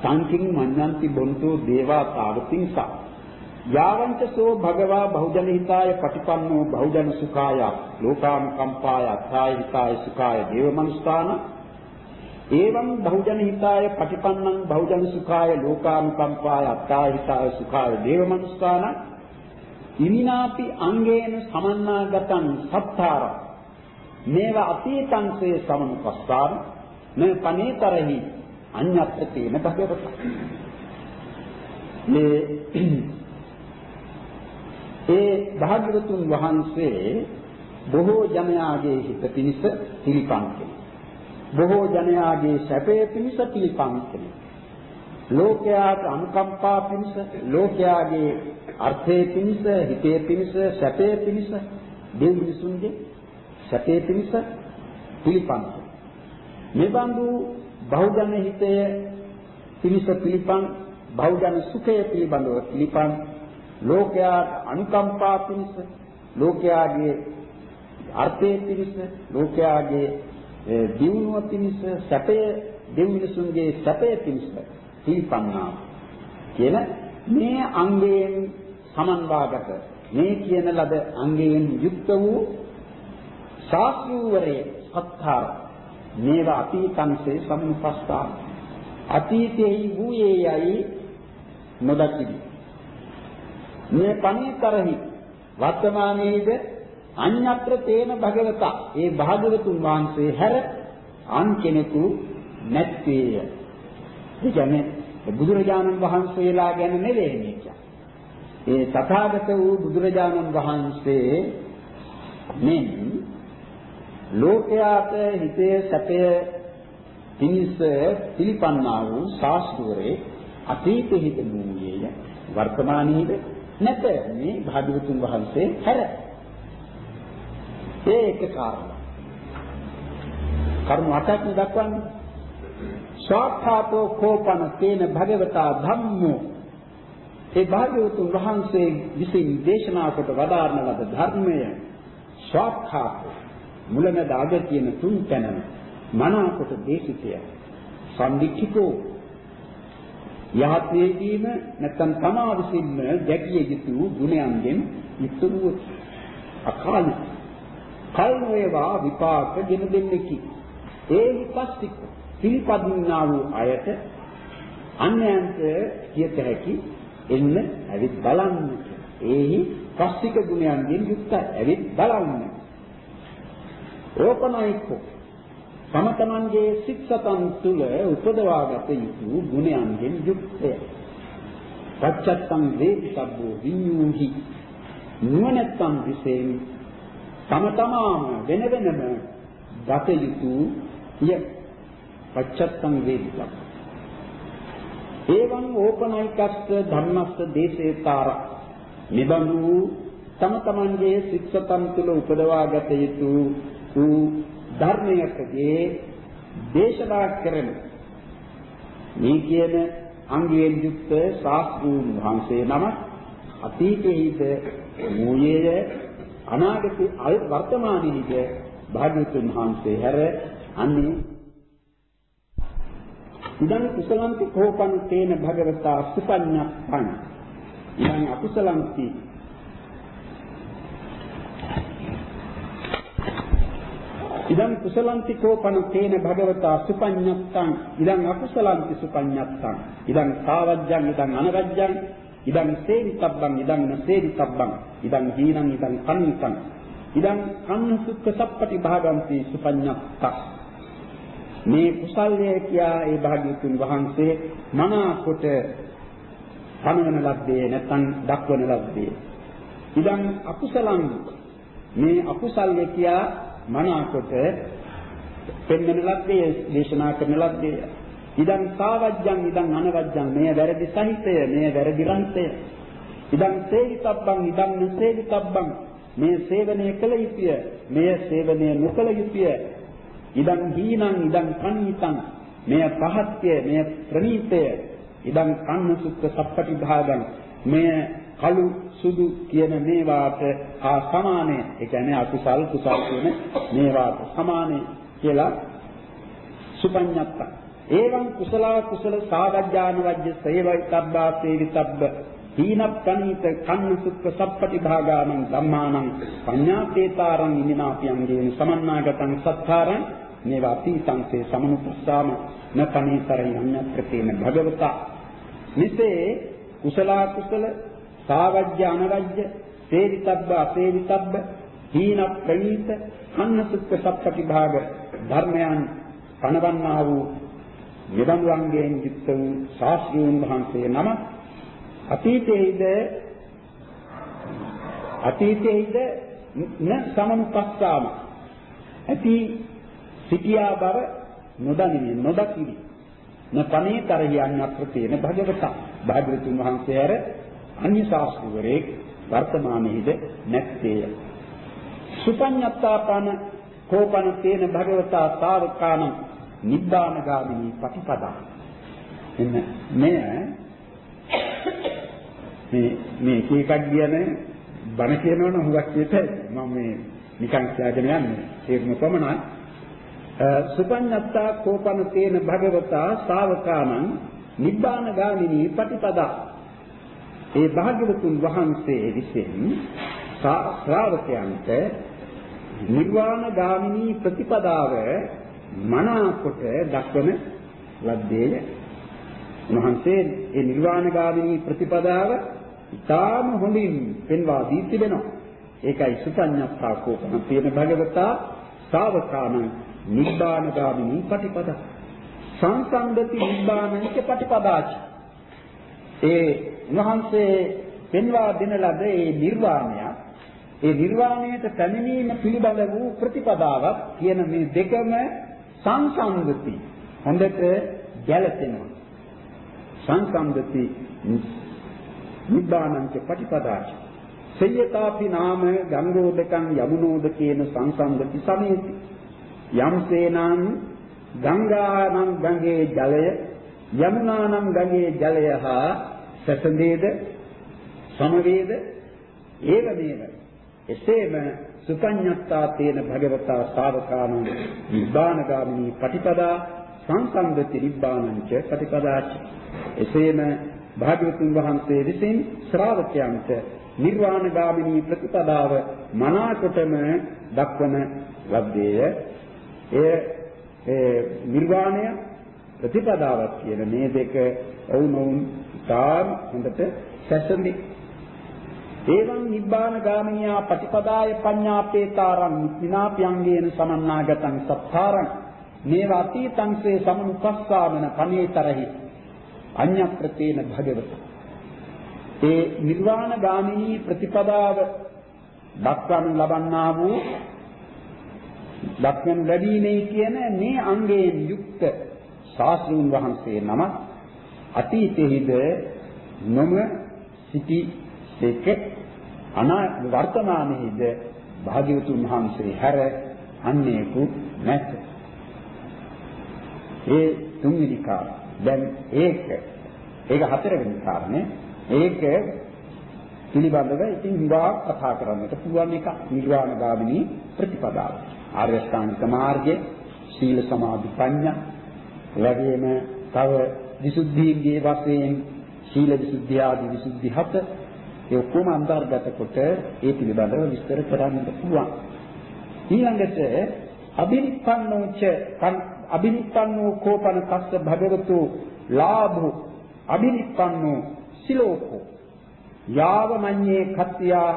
සංකින් මඤ්ඤන්ති බොන්තෝ දේවා තාවතිංසා යාවංච සෝ භගවා බහුජන හිතාය පටිපන්නෝ බහුජන සුඛාය ලෝකානුකම්පාය අත්ථාය හිතාය සුඛාය දේව මනුස්ථාන එවං බහුජන හිතාය පටිපන්නං බහුජන සුඛාය ලෝකානුකම්පාය අත්ථාය හිතාය සුඛාය දේව මනුස්ථාන ඉමිනාපි අංගේන සමන්නාගතං සත්තාර මේව අතීතංසේ සමනුපස්සාර මේ පනේතරහි අඤ්ඤත්‍ර තේන භගවත. මේ ඒ භාග්‍යවතුන් වහන්සේ බොහෝ ජනයාගේ හිත පිණිස පිළිපන් බොහෝ ජනයාගේ සැපය පිණිස පිළිපන් ලෝකයාට අනුකම්පා පිණිස ලෝකයාගේ අර්ථයේ පිණිස හිතේ පිණිස සැපේ පිණිස දෙව් මිනිසුන්ගේ සැපේ පිණිස පිළිපන් මෙබඳු බහුජන හිතය පිණිස පිළිපන් බහුජන සුඛය පිළිබඳව පිළිපන් ලෝකයාට අනුකම්පා පිණිස ලෝකයාගේ අර්ථයේ පිණිස ලෝකයාගේ දිනුව පිණිස සැපය දෙව් මිනිසුන්ගේ සැපය පිණිස පිළිපන්නා කියන මේ අංගයෙන් සමන්වාගත. මේ කියන ලද අංගයෙන් යුක්ත වූ ශාස්ත්‍රූවරේ සත්තාර මේවා අතීතංසේ සමුපස්ථාන අතීතයේ වූයේ යයි නොදකිමි. මේ පණිතරහි වර්තමානයේද අඤ්ඤත්‍ර තේන භගවතා ඒ භාගවතුන් වහන්සේ හැර අන් කෙනෙකු නැත්තේය. ඒ කියන්නේ බුදුරජාණන් වහන්සේලා ගැන නෙවෙයි මේක. ඒ තථාගත වූ බුදුරජාණන් වහන්සේ මෙන් ලෝකයාට හිතේ සැපය පිනිස පිළිපන්නා වූ ශාස්ත්‍රවරේ අතීත හිත භූමියේය වර්තමානයේද නැත මේ භාග්‍යවතුන් වහන්සේ හැර ඒ එක කාරණා කරුණ අටක් දක්වන්නේ. ස්වාක්ඛාතෝ කෝපන තේන භගවතා ධම්මෝ. ඒ භාග්‍යවතුන් වහන්සේ විසින් දේශනා කොට වදාරන ලද ධර්මය? ස්වාක්ඛාත මුලමෙද අග කියන තුන් තැනම මනාකොට දේශිතය. සම්දික්ඛිතෝ. යහත්වේදීම නැත්නම් තමා විසින්ම දැකිය යුතු ගුණයන්ගෙන් යුක්තව අකාලික කල් වේවා විපාක ගෙන දෙන්නකි. ඒ විපස්සික පිළිපදින්නා වූ අයට අන්‍යයන්ට කියත හැකි එන්න ඇවිත් බලන්න ඒහි පස්සික ගුණයන්ගෙන් යුක්තයි ඇවිත් බලන්න. ඕපනයිකෝ. තම තමන්ගේ සිත් සතන් තුළ උපදවාගත යුතු ගුණයන්ගෙන් යුක්තය. පච්චත්තං වේදිතබ්බෝ විඤ්ඤූහි. නුවණැත්තන් විසෙන් තම තමාම වෙන වෙනම ගත යුතු ය පච්චත්තං වේදිතබ්බ. එවං ඕපනයිකස්ස ධම්මස්ස දේශේතාර නිබඳු තම තමන්ගේ සිත් සතන් තුළ උපදවාගත යුතු වූ ධර්මයකදී දේශනා කරන මේ කියන අංගයෙන් යුක්ත ශාස්ත්‍රූන් වහන්සේ නම අතීතයේද මූයේය අනාගතේ වර්තමානයේද භාග්‍යවතුන් වහන්සේ හැර අන්නේ ඉදන් කුසලන්ති කෝපන් තේන භගවතා සුපඤ්ඤප්පං ඉදන් අකුසලන්ති. ඉදං කුසලන්ති කෝපන තේන භගවතා සුපඤ්ඤත්තං ඉදං අකුසලන්ති සුපඤ්ඤත්තං ඉදං සාවජ්ජං ඉදං අනවජ්ජං. ඉදං සේවිතබ්බං ඉදං නසේවිතබ්බං ඉදං හීනං ඉදං කන්නිතං ඉදං කන්න සුක්ඛ සප්පටි භාගಂತಿ සුපඤ්ඤත්ත. මේ කුසල්ය කියා ඒ භාග්‍යතුන් වහන්සේ මනා කොට පනවන ලද්දේ නැත්නම් දක්වන ලද්දේ. ඉදං අකුසලං මේ අකුසල්ය කියා මනාකොට පෙන්වන ලද්දේ දේශනා කරන ලද්දේ. ඉදන් සාවජ්ජං ඉදන් අනවජ්ජං. මේ වැරදි සහිතය මේ වැරදි රහිතය ඉදන් සේවිතබ්බං ඉදන් නසේවිතබ්බං. මේ සේවනය කළ යුතුය. මේ සේවනය නොකළ යුතුය. ඉදන් හීනං ඉදන් කන්නිතං. මේ පහත්ය මේ ප්‍රණීතය. ඉදන් කන්න සුක්ඛ සප්පටි භාගං මේ කළු සුදු කියන මේවාට හා සමානය. ඒ කියන්නේ අකුසල් කුසල් කියන මේවාට සමානයි කියලා සුපඤ්ඤත්ත. ඒවං කුසල කුසල සාගජ්ජාන වජ්‍ය සේවිතබ්බා සේවිතබ්බ හීනප්පනීත කන්න සුක්ඛ සප්පටි භාගානං ධම්මානං පඤ්ඤාපේතාරං ඉමිනාපියංගේන සමන්නාගතං සත්තාරං. මේවා පීතංසේ සමනුපස්සාම නපනීතරං අඤ්ඤත්‍රතේන භගවතා. මෙසේ කුසල කුසල සාවජ්‍ය අනවජ්‍ය සේවිතබ්බ අසේවිතබ්බ හීන ප්‍රණීත කන්න සුක්ඛ සප්පටි භාග ධර්මයන් පණවන්නා වූ නිබඳුන්ගෙන් යුක්ත වූ ශාස්ත්‍රූන් වහන්සේ නම අතීතයේද අතීතයේද න සමනුපස්සාම. ඇති සිටියා බව නොදනිමි නොදකිවි න පනේතරය අන්නත්‍ර තේන භගවතා. භාග්‍යවතුන් වහන්සේ ඇර අන්‍ය ශාස්ත්‍රවරයෙක් වර්තමානයේද නැත්තේය. සුපඤ්ඤත්තාපන කෝපන තේන භගවතා තාවකාන නිබ්බානගාමිනී ප්‍රතිපදා. එන්න මෙය මේ මේ කීකක් කියන්නේ බණ කියනවනම් හුඟක් කියතයි මම මේ නිකන් කියලාගෙන යන්නේ. ඒකම පමණයි සුපඤ්ඤත්තා කෝපන තේන භගවතා ශාවකානං නිබ්බානගාමිනී ප්‍රතිපදා ඒ භාග්‍යවතුන් වහන්සේ විසින් ශ්‍රාවකයන්ට නිර්වාණ ගාමිනී ප්‍රතිපදාව මනාකොට දක්වන ලද්දේය. උන්වහන්සේ ඒ නිර්වාණ ගාමිනී ප්‍රතිපදාව ඉතාම හොඳින් පෙන්වා දී තිබෙනවා. ඒකයි සුපඤ්ඤප්පා කෝපන තියෙන භගවතා ශාවකාන නිබ්බාන ගාමිනී ප්‍රතිපදා. සංසන්දති නිබ්බානනික ප්‍රතිපදාච. ඒ උන්වහන්සේ පෙන්වා දෙන ලද ඒ නිර්වාණය ඒ නිර්වාණයට පැමිණීම පිළිබඳ වූ ප්‍රතිපදාවක් කියන මේ දෙකම සංසන්දති හොඳට ගැලපෙනවා සංසන්දති නිබ්බානංච ප්‍රතිපදාච සේයතාපි නාම ගංගෝදකං යමුනෝදකේන සංසන්දති සමේති. යම්සේනං ගංගානම් ගඟේ ජලය යමුනානම් ගඟේ ජලය හා සැසඳේද සමවේද? ඒව මේව එසේම සුපඤ්ඤත්තා තේන භගවතා ශාවකානං නිබ්බානගාමිනී පටිපදා සංසන්දති නිබ්බානංච පටිපදාච එසේම භාග්‍යවතුන් වහන්සේ විසින් ශ්‍රාවකයන්ට නිර්වාණගාමිනී ප්‍රතිපදාව මනාකොටම දක්වන ලද්දේය එය ඒ නිර්වාණය ප්‍රතිපදාවක් කියන මේ දෙක වුණොන් ඉතාම හොඳට සැසඳි. ඒවං නිබ්බාන ගාමිනියා ප්‍රතිපදාය පඤ්ඤාපේතාරං විනාප්‍යංගේන සමන්නාගතං සත්තාරං. මේව අතීතං සේ සමනුපස්සාමන පනේතරහි අඤ්ඤප්‍රතේන භගවත. ඒ නිර්වාණ ගාමිනී ප්‍රතිපදාව දක්වනු ලබන්නා වූ දක්වනු ලැබීමේ කියන මේ අංගයෙන් යුක්ත ශාස්ත්‍රූන් වහන්සේ නම අතීතයේද නොම සිටි දෙක අනා වර්තමානයේද භාග්‍යවතුන් වහන්සේ හැර අන්නේකු නැත. ඒ තුන්වෙනි කාරණය. දැන් ඒක ඒක හතරවෙනි කාරණේ. ඒක පිළිබඳව ඉතින් විවාහ කතා කරන්නට පුළුවන් එක නිර්වාණ ගාමිනී ප්‍රතිපදාව. ආර්ය ශ්‍රාන්තික මාර්ගය, සීල සමාධි ප්‍රඥා, එවැගේම තව විසුද්ධීන්ගේ වශයෙන් සීල විසුද්ධිය ආදී විසුද්ධි හත ඒ ඔක්කොම අන්තර්ගත කොට ඒ පිළිබඳව විස්තර කරන්න පුළුවන්. ඊළඟට අබිනිප්පන්නෝච අබිනිප්පන්නෝ කෝපන කස්ස භගවතු ලාභෝ අබිනිප්පන්නෝ සිලෝකෝ යාව මඤ්ඤේ කත්ත්‍යා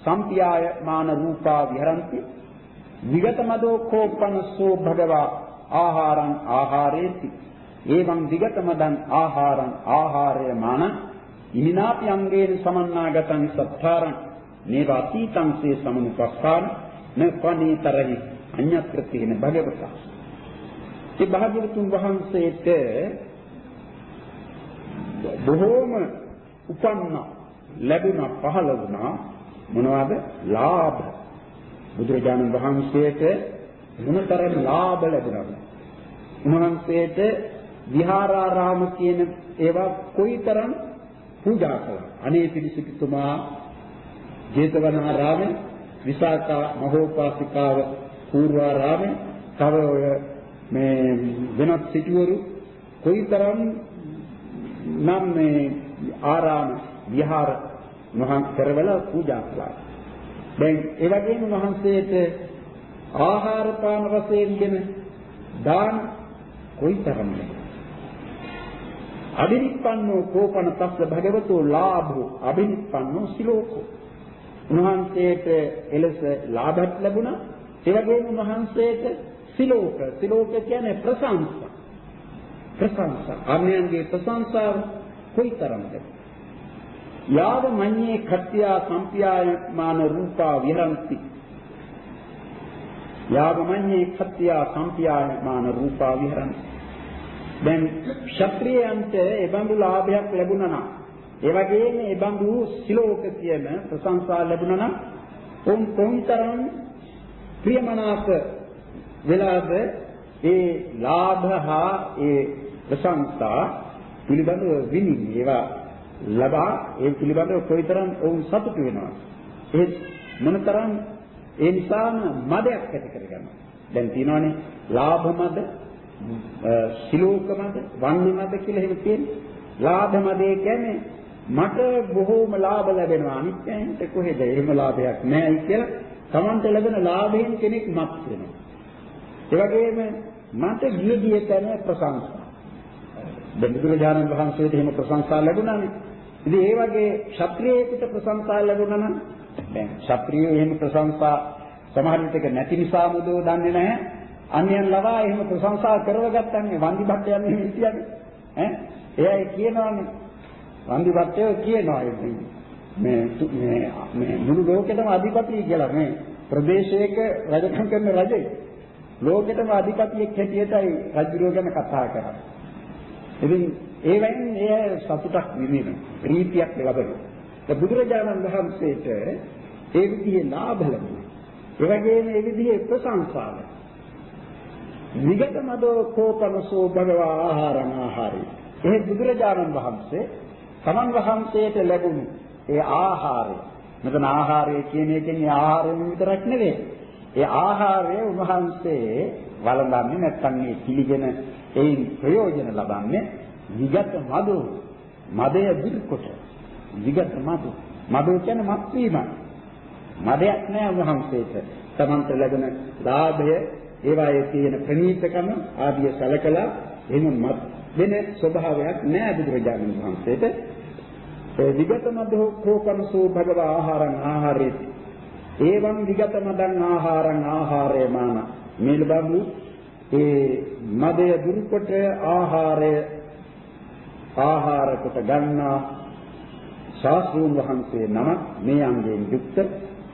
සම්පියාය මාන රූපා විහරಂತಿ විගත මදෝ කෝපනසෝ භගවා ආහාරං ආහාරේති එවං විගත මදං ආහාරං ආහාරය මාන ඉමිනාපි අංගේන සමන්නාගතං සත්තාරං. මේවා අතීතං සේ සමනුපස්සාන නපනීතරහි අඤ්ඤත්‍රතේන භගවතා. ඒ භාග්‍යවතුන් වහන්සේට බොහෝම උපන්න ලැබුණා පහළ වුණා. මොනවද? ලාභ. බුදුරජාණන් වහන්සේට මොනතරම් ලාභ ලැබුණාද? උන්වහන්සේට විහාරාරාම කියන ඒවා කොයිතරම් පූජා කළා අනේ පිළිසිතුමා ජේතවනාරාමේ විසාකා මහෝපාසිකාව පූර්වාරාමේ තව ඔය මේ වෙනත් සිටුවරු කොයිතරම් නම් මේ ආරාම විහාර මහා කරවල පූජා කළා. දැන් ඒ වගේම මහන්සියට ආහාර පාන වශයෙන් දෙන දාන කොයිතරම්ද? අබිනිප්පන්නෝ කෝපන තස්ස භගවතෝ ලාභෝ අබිනිප්පන්නෝ සිලෝකෝ. උන්වහන්සේට එලෙස ලාභත් ලැබුණා. ඒ වගේම උන්වහන්සේට සිලෝක සිලෝක කියන්නේ ප්‍රශංසා. ප්‍රශංසා. අන්‍යයන්ගේ ප්‍රශංසාව කොයිතරම්ද? යාව මඤ්ඤේ කත්‍යා සම්පියායමාන රූපා විහරಂತಿ යාව මඤ්ඤේ කත්‍යා සම්පියායමාන රූපා විහරಂತಿ දැන් ක්ෂත්‍රියයන්ට එබඳු ලාභයක් ලැබුණා නම් ඒ වගේම එබඳු සිලෝක කියන ප්‍රශංසා ලැබුණා නම් උන් කොන්තරම් ප්‍රියමනාප වෙලාද ඒ ලාභ හා ඒ ප්‍රශංසා පිළිබඳව විනිවිද ඒවා ලබා ඒ පිළිබඳව කොයිතරම් ඔවුන් සතුටු වෙනවද? ඒ මොනතරම් ඒ නිසාම මදයක් ඇති කරගන්නවා දැන් තියෙනවානේ ලාභ මද සිලෝක මද වන්න මද කියලා එහෙම තියෙන්නේ ලාභ මදේ කියන්නේ මට බොහෝම ලාභ ලැබෙනවා. අනිත් අයට කොහෙද? එහෙම ලාභයක් නැහැ කියලා Tamanට ලැබෙන ලාභයෙන් කෙනෙක් මත් වෙනවා. ඒ වගේම මට ගිය ගිය තැන ප්‍රශංසා. දැන් බුදුරජාණන් වහන්සේට එහෙම ප්‍රශංසා ලැබුණානේ. ඉතින් ඒ වගේ ක්ෂත්‍රියෙකුට ප්‍රශංසා ලැබුණා නම් දැන් ක්ෂත්‍රියෝ එහෙම ප්‍රශංසා සමහර විටක නැති නිසා මුදෝ දන්නේ නැහැ. අන්‍යයන් ලවා එහෙම ප්‍රශංසා කරවගත්තන්නේ වන්දි භට්ටයන් එහෙම හිටියනේ. ඈ එයා කියනවානේ වන්දි භට්ටයෝ කියනවා මේ මේ මේ මුළු ලෝකෙටම අධිපති කියලා මේ ප්‍රදේශයක රජකම් කරන රජෙක්. ලෝකෙටම අධිපතියෙක් හැටියටයි රජුරෝ ගැන කතා කරන්නේ. ඉතින් ඒවෙන් එය සතුටක් විඳින ප්‍රීතියක් ලැබෙනවා. ඒ බුදුරජාණන් වහන්සේට ඒ විදිහේ ලාභ ලැබුණා. ඒ වගේම ඒ විදිහේ ප්‍රශංසාව. විගත මදෝ කෝපනසෝ භගවා ආහාරං ආහාරي. ඒ බුදුරජාණන් වහන්සේ තමන් වහන්සේට ලැබුණු ඒ ආහාරය. මෙතන ආහාරය කියන එකෙන් ඒ ආහාරයෙන් විතරක් නෙවෙයි. ඒ ආහාරය උන්වහන්සේ වළඳන්නේ නැත්නම් මේ පිළිගෙන ඒන් ප්‍රයෝජන ලබන්නේ විගත මදු මදය දුර්කොට විගත මදු මදු කියන්නේ මත් වීම මදයක් නෑ උන්වහන්සේට තමන්ට ලැබෙන ලාභය ඒවායේ තියෙන ප්‍රණීතකම ආදිය සැලකලා එහෙම මත් වෙන ස්වභාවයක් නෑ බුදුරජාණන් වහන්සේට. ඒ විගත මදෝ කෝකනසෝ භගව ආහාරං ආහාරේති. එවං විගත මදං ආහාරං ආහාරේමාන. මේලබු ඒ මදය දුරුකොට ආහාරය ආහාර කොට ගන්නා ශාස්ත්‍රූන් වහන්සේ නම මේ අංගයෙන් යුක්ත.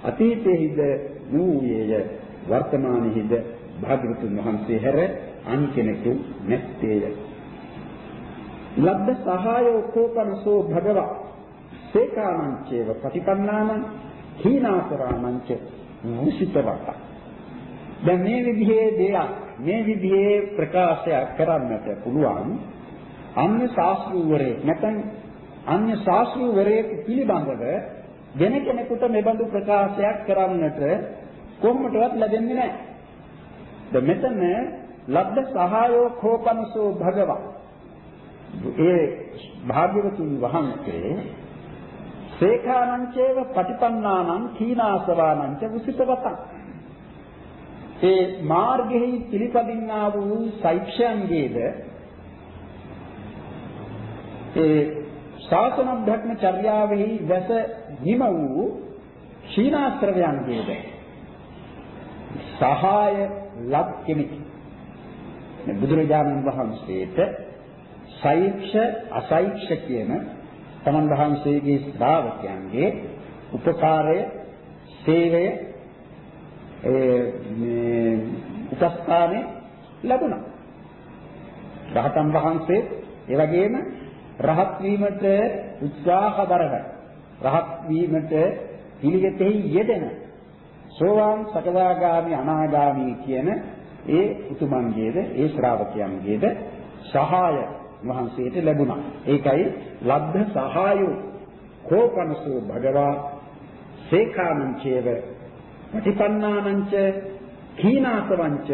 අතීතයේද නූයේය වර්තමානයේද භාග්‍යවතුන් වහන්සේ හැර අන් කෙනෙකු නැත්තේය ලබ්ධ සහායෝ කෝපනසෝ භගවා සේකාමංචේව පටිපන්නානං හීනාසරාමංච මුසිතවට දැන් මේ විදිහේ දෙයක් මේ විදිහේ ප්‍රකාශයක් කරන්නට පුළුවන් අන්‍ය ශාස්ත්‍රූවරයෙක් නැත්නම් අන්‍ය ශාස්ත්‍රූවරයෙක් පිළිබඳව වෙන කෙනෙකුට මෙබඳු ප්‍රකාශයක් කරන්නට කොහොමදවත් ලැබෙන්නේ නැහැ. දැන් මෙතන ලබ්ධ සහායෝ කෝපනසෝ භගවා. ඒ භාග්‍යවතුන් වහන්සේ සේඛානංචේව පටිපන්නානං කීනාසවානංච විසිතවතං. ඒ මාර්ගෙහි පිළිපදින්නා වූ සෛක්ෂයන්ගේද ඒ ශාසන භ්‍රමචර්යාවෙහි වැස නිම වූ ශීනාශ්‍රවයන්ගේද සහාය ලබ් කෙනෙකි බුදුරජාණන් වහන්සේට සෛක්ෂ අසෛක්ෂ කියන තමන් වහන්සේගේ ශ්‍රාවකයන්ගේ උපකාරය සේවය ඒ මේ උපස්ථානේ ලැබුණා. රහතන් වහන්සේ ඒ වගේම රහත් වීමට උත්සාහ දරන රහත් වීමට පිළිවෙතෙහි යෙදෙන සෝවාන් සකදාගාමි අනාගාමි කියන ඒ උතුමන්ගේද ඒ ශ්‍රාවකයන්ගේද සහාය වහන්සේට ලැබුණා. ඒකයි ලබ්ධ සහායෝ කෝපනසෝ භගවා සේඛානංචේව පටිපන්නානංච කීනාසවංච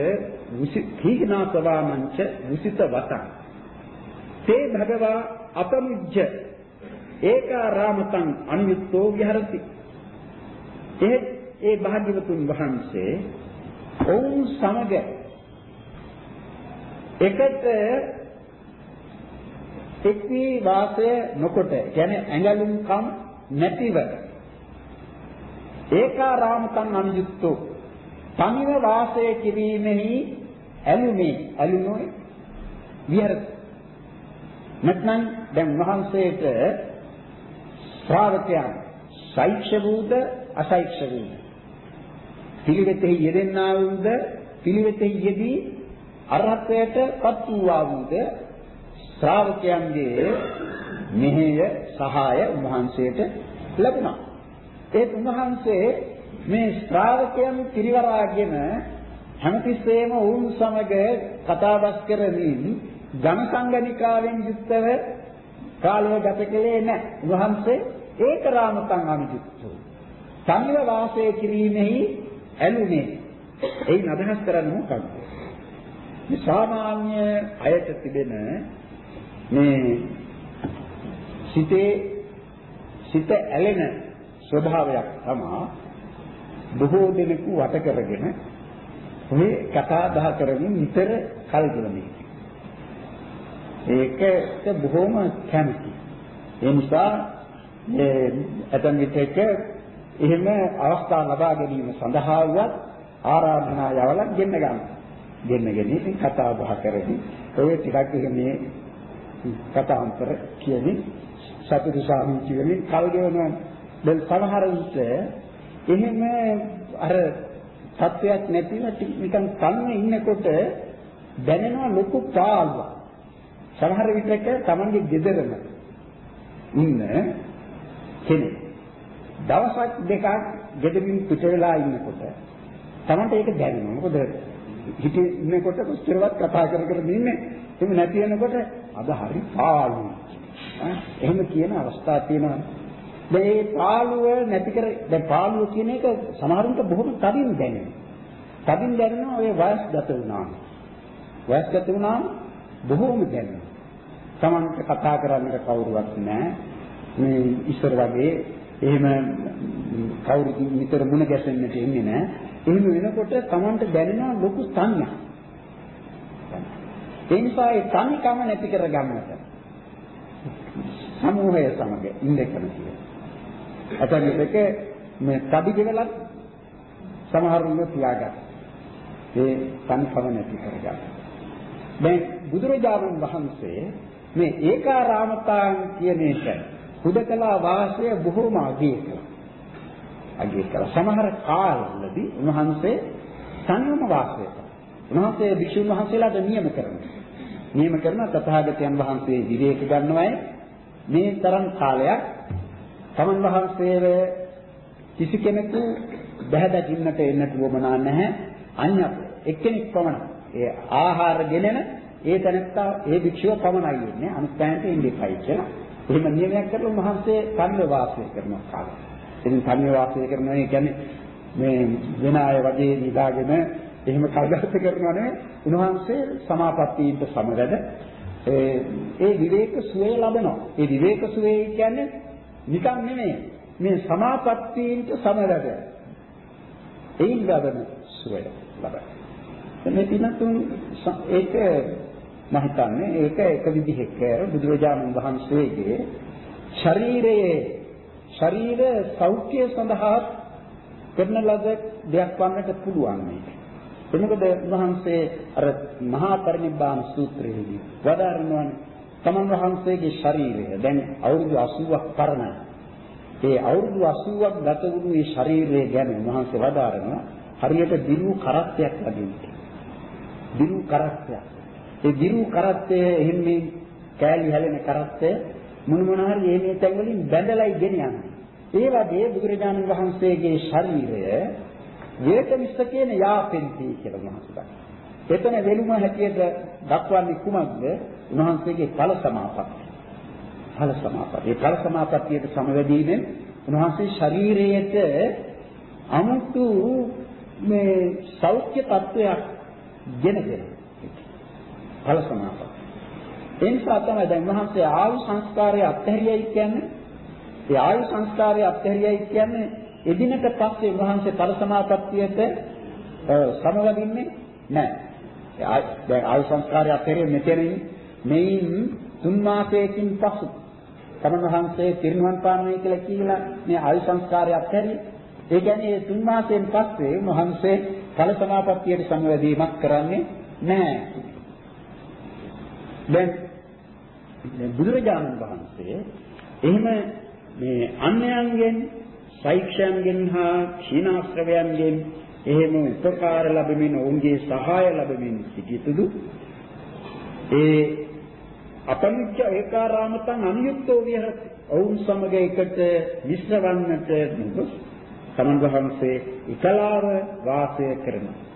කීනාසවානංච විසිත වතං තේ භගවා අපමුජ්ජ ඒකාරාමතං අනියුක්තෝ විහරති ඒ ඒ භාග්‍යවතුන් වහන්සේ ඔවුන් සමග එකට එක්වි වාසය නොකොට කියන්නේ ඇඟලුම්කම් නැතිව ඒකාරාමතං අනුයුක්තෝ තනිව වාසය කිරීමෙහි ඇලුමේ ඇලුනොයි විහෙරති නැත්නම් දැන් වහන්සේට ශ්‍රාවකයන් සෛක්ෂ වූද අසෛක්ෂ වූද? පිළිවෙතෙහි යෙදෙන්නා වූද පිළිවෙතෙහි යෙදී අරහත්වයට පත් වූවා වූද ශ්‍රාවකයන්ගේ මෙහෙය සහාය උන්වහන්සේට ලැබුණා. ඒ උන්වහන්සේ මේ ශ්‍රාවකයන් පිරිවරාගෙන හැමතිස්සෙම වුන් සමග කතාබස් කරමින් ජනසංගනිකාවෙන් යුක්තව කාලය ගත කළේ නැහැ. උන්වහන්සේ ඒකරාමතං අනුයුක්තෝ. සංව වාසය කිරීමෙහි ඇලුනේ. එයින් අදහස් කරන්නේ මොකක්ද? මේ සාමාන්‍ය අයට තිබෙන මේ සිතේ සිත ඇලෙන ස්වභාවයක් තමයි බොහෝ දෙනෙකු වට කරගෙන මේ කතා බහ කරමින් නිතර කල් ගෙවන්නේ. ඒකට බොහොම කැමති. ඒ නිසා මේ ඇතන් විටක එහෙම අවස්ථා ලබා ගැනීම සඳහා වත් ආරාධනා යවලා ගෙන්න ගන්න. ගෙන්නගෙන ඉතින් කතා බහ කරමින් ඔය ටිකක් මේ කතාන්තර කියමින් සතුටු සාමිච්චි වෙමින් කල් ගෙවනවා. දැන් සමහර විට එහෙම අර සත්‍යයක් නැතිව නිකන් කන්නේ ඉන්නකොට දැනෙනවා ලොකු පාළුවක්. සමහර විටක Tamange ගෙදරම ඉන්න කෙනෙක් දවසක් දෙකක් ගෙදරින් පිට වෙලා ඉන්නකොට Tamanට ඒක දැනෙනවා. මොකද හිතේ ඉන්නකොට කොච්චරවත් කතා කර කර ඉන්නේ. එහෙම නැති වෙනකොට අද හරි පාළුයි. එහෙම කියන අවස්ථා තියෙනවා. මේ පාළුව නැති කර දැන් පාළුව කියන එක සමහරුන්ට බොහොම තදින් දැනෙනවා. තදින් දැනෙනවා ඔය වයස්ගත වුණාම. වයස්ගත වුණාම බොහොම දැනෙනවා. Tamanට කතා කරන්නට කවුරුවත් නැහැ. මේ ඉස්සර වගේ එහෙම කවුරුත් නිතර මුණ ගැසෙන්නට ඉන්නේ නැහැ. එහෙම වෙනකොට Tamanට දැනෙන ලොකු සංඥා. ඒ නිසා ඒ තනිකම නැති කර ගන්නට සමූහය සමග ඉන්න කැමතියි. අතන දෙක මේ කඩි දෙවලත් සමහරුන්ව තියාගන්න. ඒ තනිකම නැති කරගන්න. දැන් බුදුරජාණන් වහන්සේ මේ ඒකාරාමතාන් කියන එක හුදකලා වාසය බොහෝම අගය කළා. අගය කළා. සමහර කාලවලදී උන්වහන්සේ සංයම වාසය කළා. උන්වහන්සේ භික්ෂුන් වහන්සේලාට නියම කරනවා. නියම කරන තථාගතයන් වහන්සේ විවේක ගන්නවයි මේ තරම් කාලයක් තමන් වහන්සේව කිසි කෙනෙකු බහැදකින්නට එන්නට වමනා නැහැ අන්‍ය එක්කෙනෙක් පමණ ඒ ආහාර ගෙනෙන ඒ තැනත්තා ඒ භික්ෂුව පමණයි ඉන්නේ අනිත් තැනට ඉන්නේ කියලා එහෙම නියමයක් කරලා උන්වහන්සේ කන්ද වාසය කරන කාලය. ඉතින් කන්ද වාසය කරනවා කියන්නේ මේ වෙන අය වගේ නිදාගෙන එහෙම කල්ගත කරනවා නෙවෙයි. උන්වහන්සේ සමාපත්තීන්ට සමගද ඒ ඒ විවේක සුවය ලබනවා. ඒ විවේක සුවය කියන්නේ නිකන් නෙමෙයි. මේ සමාපත්තීන්ට සමගද ඒන් ලබන සුවය ලබන. මේ පිනතුන් ඒක මම හිතන්නේ ඒක එක විදිහක බුදුරජාණන් වහන්සේගේ ශරීරයේ ශරීර සෞඛ්‍ය සඳහා කරන ලද දෙයක් වන්නට පුළුවන් මේක. එනකොට වහන්සේ අර මහා පරිනිබ්බාන සූත්‍රයේදී වදාරනවානේ තමන් වහන්සේගේ ශරීරය දැන් අවුරුදු 80ක් පරණයි. ඒ අවුරුදු 80ක් ගත වුණු මේ ශරීරය ගැන වහන්සේ වදාරනවා හරියට දිරු කරත්තයක් වගේ. දිරු කරත්තයක්. ඒ දිරු කරත්තය එහෙම මේ කෑලි හැලෙන කරත්තය මොන මොන හරි මේ මේ තැන් වලින් බැඳලායි ගෙන යන්නේ. ඒ වගේ බුදුරජාණන් වහන්සේගේ ශරීරය වේතමිස්ස කියන යාපෙන්ති කියලා මහසුදා. එතන වෙනුම හැටියට දක්වන්නේ කුමක්ද? උන්වහන්සේගේ ඵල සමාපatti. ඵල සමාපatti. ඒ ඵල සමාපත්තියට සමවැදීමෙන් උන්වහන්සේ ශරීරයට අමුතු මේ සෞඛ්‍ය තත්වයක් ගෙන දෙනවා. ඵල සමාපatti. ඒ නිසා තමයි දැන් මහන්සේ ආයු සංස්කාරය අත්හැරියයි කියන්නේ ඒ ආයු සංස්කාරය අත්හැරියයි කියන්නේ එදිනක පස්සේ මහන්සේ ඵල සමාපත්තියට සමවදින්නේ නැහැ. දැන් ආයු සංස්කාරය අත්හැරිය මෙතනින් මෙයින් තුන් මාසයකින් පසු තමන් වහන්සේ පිරිනුවන් පාන්නේ කියලා කියලා මේ ආයු සංස්කාරය අත්හැරියේ ඒ කියන්නේ මේ තුන් මාසයෙන් පස්සේ මහන්සේ ඵල සමාපත්තියට සමවැදීමක් කරන්නේ නැහැ. දැන් බුදුරජාණන් වහන්සේ එහෙම මේ අන්‍යයන්ගෙන් සෛක්ෂයන්ගෙන් හා ක්ෂීණාශ්‍රවයන්ගෙන් එහෙම උපකාර ලැබෙමින් ඔවුන්ගේ සහාය ලැබෙමින් සිටියතුදු ඒ අපනිච්ච ඒකාරාමතං අනියුක්තෝ විහරති. ඔවුන් සමග එකට මිශ්‍රවන්නට නුගොස් තමන් වහන්සේ එකලාව වාසය කරනවා.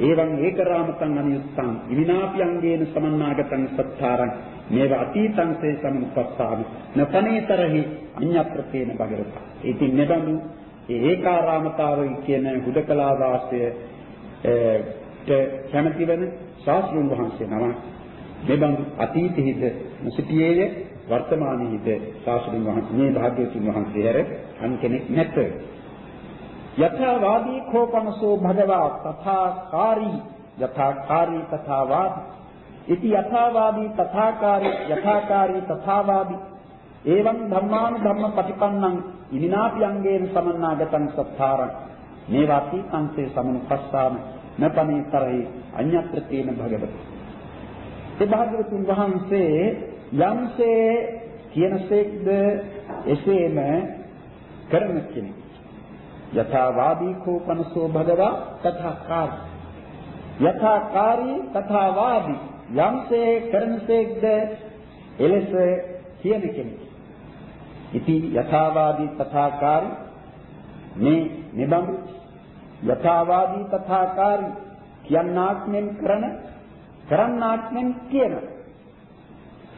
එවං ඒකරාමතං අනියුත්තං ඉවිනාපියංගේන සමන්නාගතං සත්තාරං මේව අතීතං සේ සමුපස්සාමි නපනේතරහි අඤ්ඤප්‍රතේන භගරත. ඉතින් මෙබඳු ඒ ඒකාරාමතාවය කියන හුදකලා වාසය කැමැති වෙන ශාස්ත්‍රුන් වහන්සේ නම මෙබඳු අතීතෙහිද නොසිටියේය වර්තමානයේද ශාස්ත්‍රුන් වහන්සේ මේ භාග්‍යවතුන් වහන්සේ හැර අන් කෙනෙක් නැත. යථාවාදී කෝපනසෝ භගවා තථාකාරී යථාකාරී තථාවාදී. ඉති යථාවාදී තථාකාරී යථාකාරී තථාවාදී. එවං ධම්මාන ධම්ම පටිපන්නං ඉමිනාපියංගේන සමන්නාගතං සත්තාරං. මේවාති අන්තේ සමනුපස්සාම නපනීතරයි අඤ්ඤත්‍රතේන භගවති. ඒ භාග්‍යවතුන් වහන්සේ යම්සේ කියනසේක්ද එසේම කරන කෙනෙක්. යථාවාදී කෝපනසෝ භගවා තථාකාරී යථාකාරී තථාවාදී යම්සේ කරනසේක්ද එලෙස කියන කෙනෙක්. ඉති යථාවාදී තථාකාරී මේ නිබඳු යථාවාදී තථාකාරී කියන්නාක්මෙන් කරන කරන්නාක්මෙන් කියන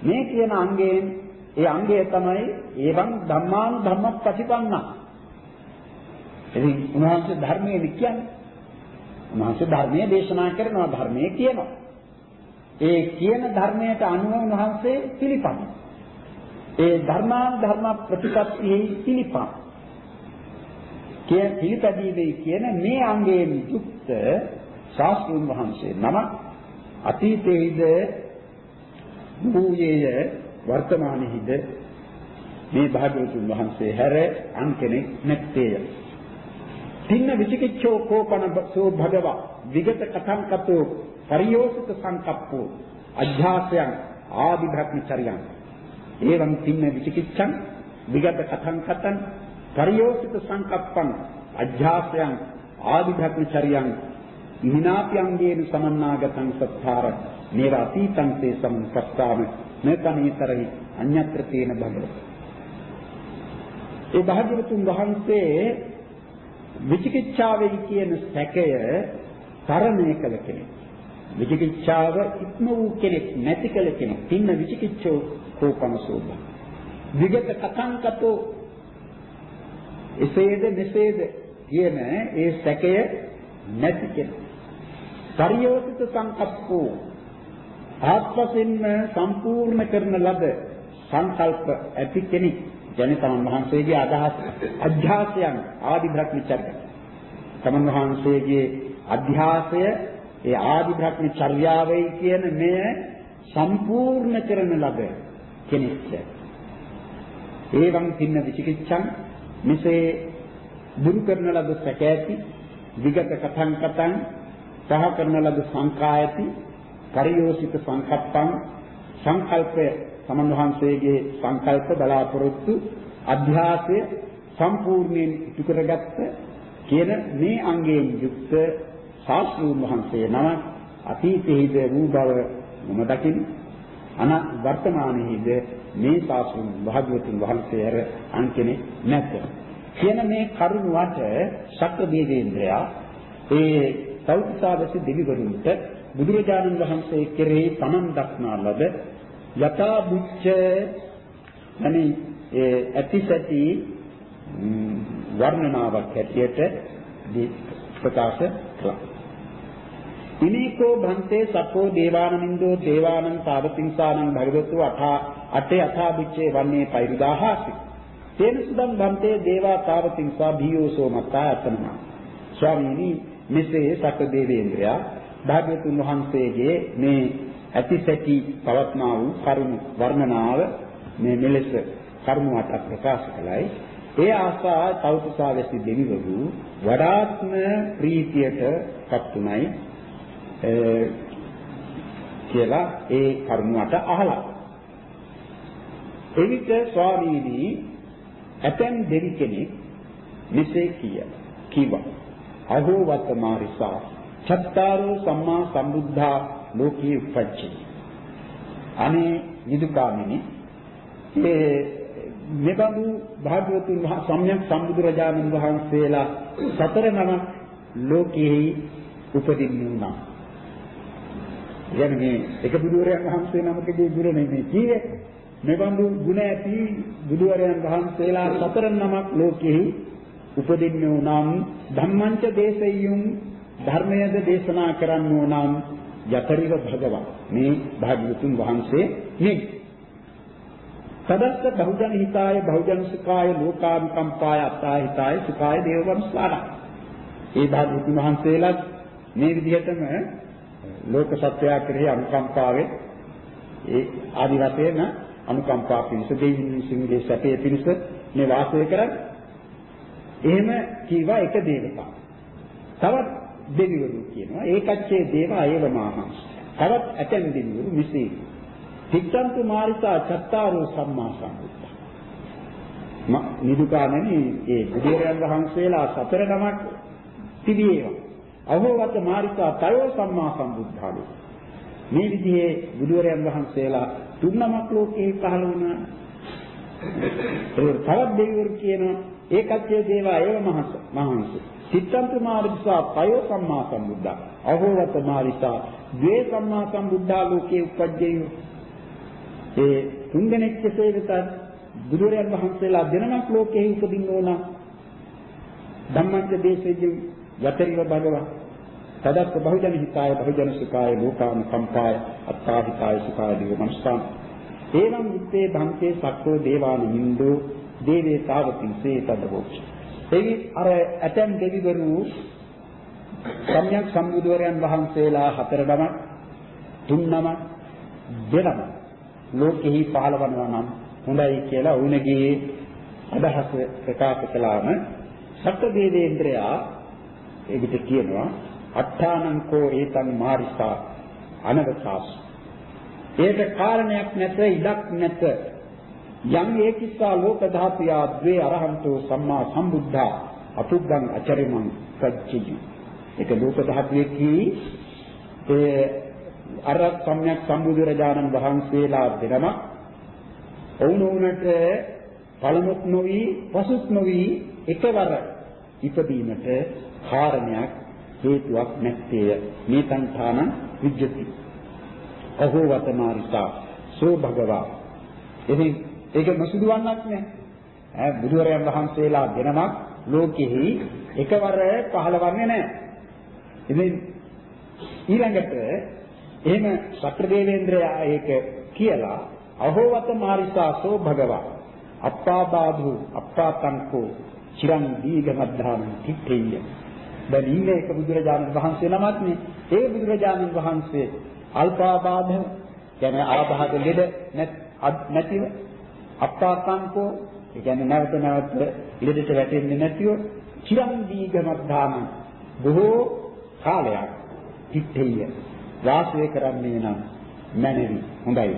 මේ කියන අංගයෙන් ඒ අංගය තමයි ඒවං ධම්මාන් ධම්මපටිපන්න. ඉතින් උන්වහන්සේ ධර්මයේ කියන්නේ උන්වහන්සේ ධර්මයේ දේශනා කරනවා ධර්මයේ කියනවා. ඒ කියන ධර්මයට අනුව උන්වහන්සේ පිළිපදින. ඒ ධර්මාන් ධර්ම ප්‍රතිපත්තියේ පිළිපදින. කිය පිළිපැදීමේ කියන මේ අංගයෙන් යුක්ත ශාස්ත්‍රුන් වහන්සේ නම අතීතයේද භූයේය වර්තමානයේද මේ භාග්‍යවතුන් වහන්සේ හැර අන් කෙනෙක් නැත්තේය. තින්න විචිකිච්ඡෝ කෝපන සෝ භගව විගත කතං කතෝ පරියෝසිත සංකප්පෝ අධ්‍යාසයන් ආදි භ්‍රමචර්යයන් එවං තින්න විචිකිච්ඡං විගත කතං කතං පරියෝසිත සංකප්පං අධ්‍යාසයන් ආදි භ්‍රමචර්යයන් ඉහිනාප්‍යංගේන සමන්නාගතං සත්තාර මේව අතීතං තේ සම්පස්තාව නකමීතරහි අඤ්ඤත්‍ර තේන භගව. ඒ භාග්‍යවතුන් වහන්සේ විචිකිච්ඡාවෙහි කියන සැකය තරණය කළ කෙනෙක්. විචිකිච්ඡාව ඉක්ම වූ කෙනෙක් නැති කළ කෙනෙක්. තින්න විචිකිච්ඡෝ කෝපනසෝබ. විගත කතංකතෝ එසේද මෙසේද කියන ඒ සැකය නැති කෙනෙක්. පරියෝසිත සංකප්පෝ ආත්මසින්ම සම්පූර්ණ කරන ලද සංකල්ප ඇති කෙනෙක් ජනිතමන් වහන්සේගේ අදහස් අධ්‍යාසයන් ආදි භ්‍රමචර්ය. තමන් වහන්සේගේ අධ්‍යාසය ඒ ආදි භ්‍රමචර්යාවයි කියන මෙය සම්පූර්ණ කරන ලබ කෙනෙක්. ඒවං තින්න විචිකිච්ඡං මෙසේ දුරු කරන ලද සැකෑති විගත කතං කතං සහ කරන ලද සංකායති පරියෝසිත සංකප්පං සංකල්පය සමන් වහන්සේගේ සංකල්ප බලාපොරොත්තු අධ්‍යාසය සම්පූර්ණයෙන් ඉටු කරගත්ත කියන මේ අංගයෙන් යුක්ත ශාස්ත්‍රූන් වහන්සේ නම අතීතයේද වූ බව මම දකින අන වර්තමානයේද මේ ශාස්ත්‍රූන් භාග්‍යවතුන් වහන්සේ අර අන්කෙනේ නැත. කියන මේ කරුණාවට ශක්‍ර දේවේන්ද්‍රයා ඒ සෞත්‍සාවසි දෙවිවරුන්ට බුදුරජාණන් වහන්සේ කෙරෙහි තමන් දක්නා ලද යථා බුච්ච අනේ ඒ ඇතිසැටි වර්ණනාවක් හැටියට ප්‍රකාශ කළා. ඉනීකෝ භන්තේ සප්පෝ දේවානමින්දෝ දේවානං සාවතිංසානං භගවතු අටා අටේ අථා බුච්චේ වන්නේ පෛරුදාහාසි. තේන සුදම් භන්තේ දේවා සාවතිංසා භීයෝසෝ මත්තා අතනම. ස්වාමීනි මෙසේ සක දේවේන්ද්‍රයා භාග්‍යතුන් වහන්සේගේ මේ ඇතිසැටි පවත්නා වූ කරුණ වර්ණනාව මේ මෙලෙස කරුණ අටක් ප්‍රකාශ කළයි. ඒ ආසා තවුසාවැසි දෙවිවරු වඩාත්ම ප්‍රීතියට පත්ුණයි කියලා ඒ කරුණ අට අහලා. එවිට ස්වාමීනි ඇතැම් දෙවි කෙනෙක් මෙසේ කිය කිව්වා අහෝ වත්තමාරිසා චත්තාරෝ සම්මා සම්බුද්ධා ලෝකී උපච්චි. අනේ නිදුකාමිනි මේ මෙබඳු භාග්‍යවතුන් වහන්සේ සම්්‍යක් සම්බුදුරජාණන් වහන්සේලා සතර නම ලෝකෙහි උපදින්නුනා. යන්නේ එක බුදුරයන් වහන්සේ නමකදී දුර නෙමෙයි කීවේ. මෙබඳු ගුණ ඇති බුදුරයන් වහන්සේලා සතර නමක් ලෝකෙහි උපදින්නෝ නම් ධම්මංච දේශයුම් ධර්මයද දේශනා කරන්නෝ නම් යතරිව භගවා. මේ භාග්‍යවතුන් වහන්සේ මේ සදස්ස බහුජන හිතාය බහුජන සුඛාය ලෝකානුකම්පාය අත්තා හිතාය සුඛාය දේවවංශාල ඒ භාග්‍යවතුන් වහන්සේලා මේ විදිහටම ලෝක සත්‍යය කෙරෙහි අනුකම්පාවේ ඒ ආදි වශයෙන් අනුකම්පා පිණිස දෙවියන් විසින්ගේ සැපේ පිණිස මේ වාසය කරන්නේ. එහෙම කීවා එක දේවතා. තවත් දෙවිවරු කියනවා ඒකච්චේ දේවා ඒවමාහං. තවත් ඇතැම් දෙවිවරු මෙසේ. තිත්තන්තු මාරිසා චත්තාරෝ සම්මා සම්බුද්ධ. නිදුකාණනි ඒ බුදුරයන් වහන්සේලා සතර නමක් තිබේවා. අහෝවත මාරිසා තයෝ සම්මා සම්බුද්ධාලු. මේ විදිහේ බුදුරයන් වහන්සේලා තුන් නමක් ලෝකේ පහළ වුණා. තවත් දෙවිවරු කියනවා ඒකච්චේ දේවා ඒව මහස මහන්ස. චිත්තන්ත මාරිසා පයෝ සම්මා සම්බුද්ධා. අහෝවත මාරිසා ද්වේ සම්මා සම්බුද්ධා ලෝකේ උපජ්ජේ. ඒ තුන් දෙනෙක් කෙසේ වෙතත් බුදුරයන් වහන්සේලා දෙනමක් ලෝකෙහි උපදින්න ඕන. ධම්මංච දේශේදී යතරිව භගවා තදත් බහුජන හිතාය බහුජන සුඛාය ලෝකාන කම්පාය අත්තාහිතාය සුඛාය දිව මනසං එවං විත්තේ භන්තේ සක්කෝ දේවාන හින්දෝ දේවේ තාවතිසේ තදවෝච එවි අර ඇතැම් දෙවිවරු සම්්‍යක් සම්බුදුවරයන් වහන්සේලා හතර නම තුන් නම දෙනම ලෝකෙහි පහළවනවා නම් හොඳයි කියලා වුණගේ අදහස ප්‍රකාශ කළාම සත්‍ය දේවේන්ද්‍රයා ඒකට කියනවා අට්ඨානංකෝ ඒතං මාරිසා අනවසාස්. ඒක කාරණයක් නැත ඉඩක් නැත. යම් ඒකිස්සා ලෝක ධාතුයා ද්වේ අරහන්තෝ සම්මා සම්බුද්ධා අතුග්ගං අචරිමං සච්චිජි ඒක ලෝක ධාතුවේ කී ඒ අර සම්්‍යක් සම්බුදුරජාණන් වහන්සේලා දෙනම ඔවුනොවුනට පළමුත් නොවි පසුත් නොවි එකවර ඉපදීමට කාරණයක් හේතුවක් නැත්තේය. මේ සංඛාන විජ්ජති. අහෝ වතමාරිතා සෝ භගවා. ඉතින් ඒක නොසිදුවන්නක් නෑ. ඈ බුදුරයන් වහන්සේලා දෙනමක් ලෝකෙහි එකවර පහළවන්නේ නෑ. ඉතින් ඊළඟට එහෙම සත්‍රදේවේන්ද්‍රයා ඒක කියලා අහෝවත මාරිසා සෝ භගවා අප්පාබාධු අප්පාතංකෝ චිරං දීඝමද්ධාන තිත්තේය දැන් ඉන්නේ එක බුදුරජාණන් වහන්සේ නමක් නේ. ඒ බුදුරජාණන් වහන්සේ අල්පාබාධ කියන්නේ ආභාග ලෙඩ නැතිව අප්පාකංකෝ ඒ කියන්නේ නැවත නැවත ලෙඩට වැටෙන්නේ නැතිව චිරං දීඝමද්ධාන බොහෝ කාලයක් පිටෙය වාසය කරන්නේ නම් මැනවි. හොඳයි.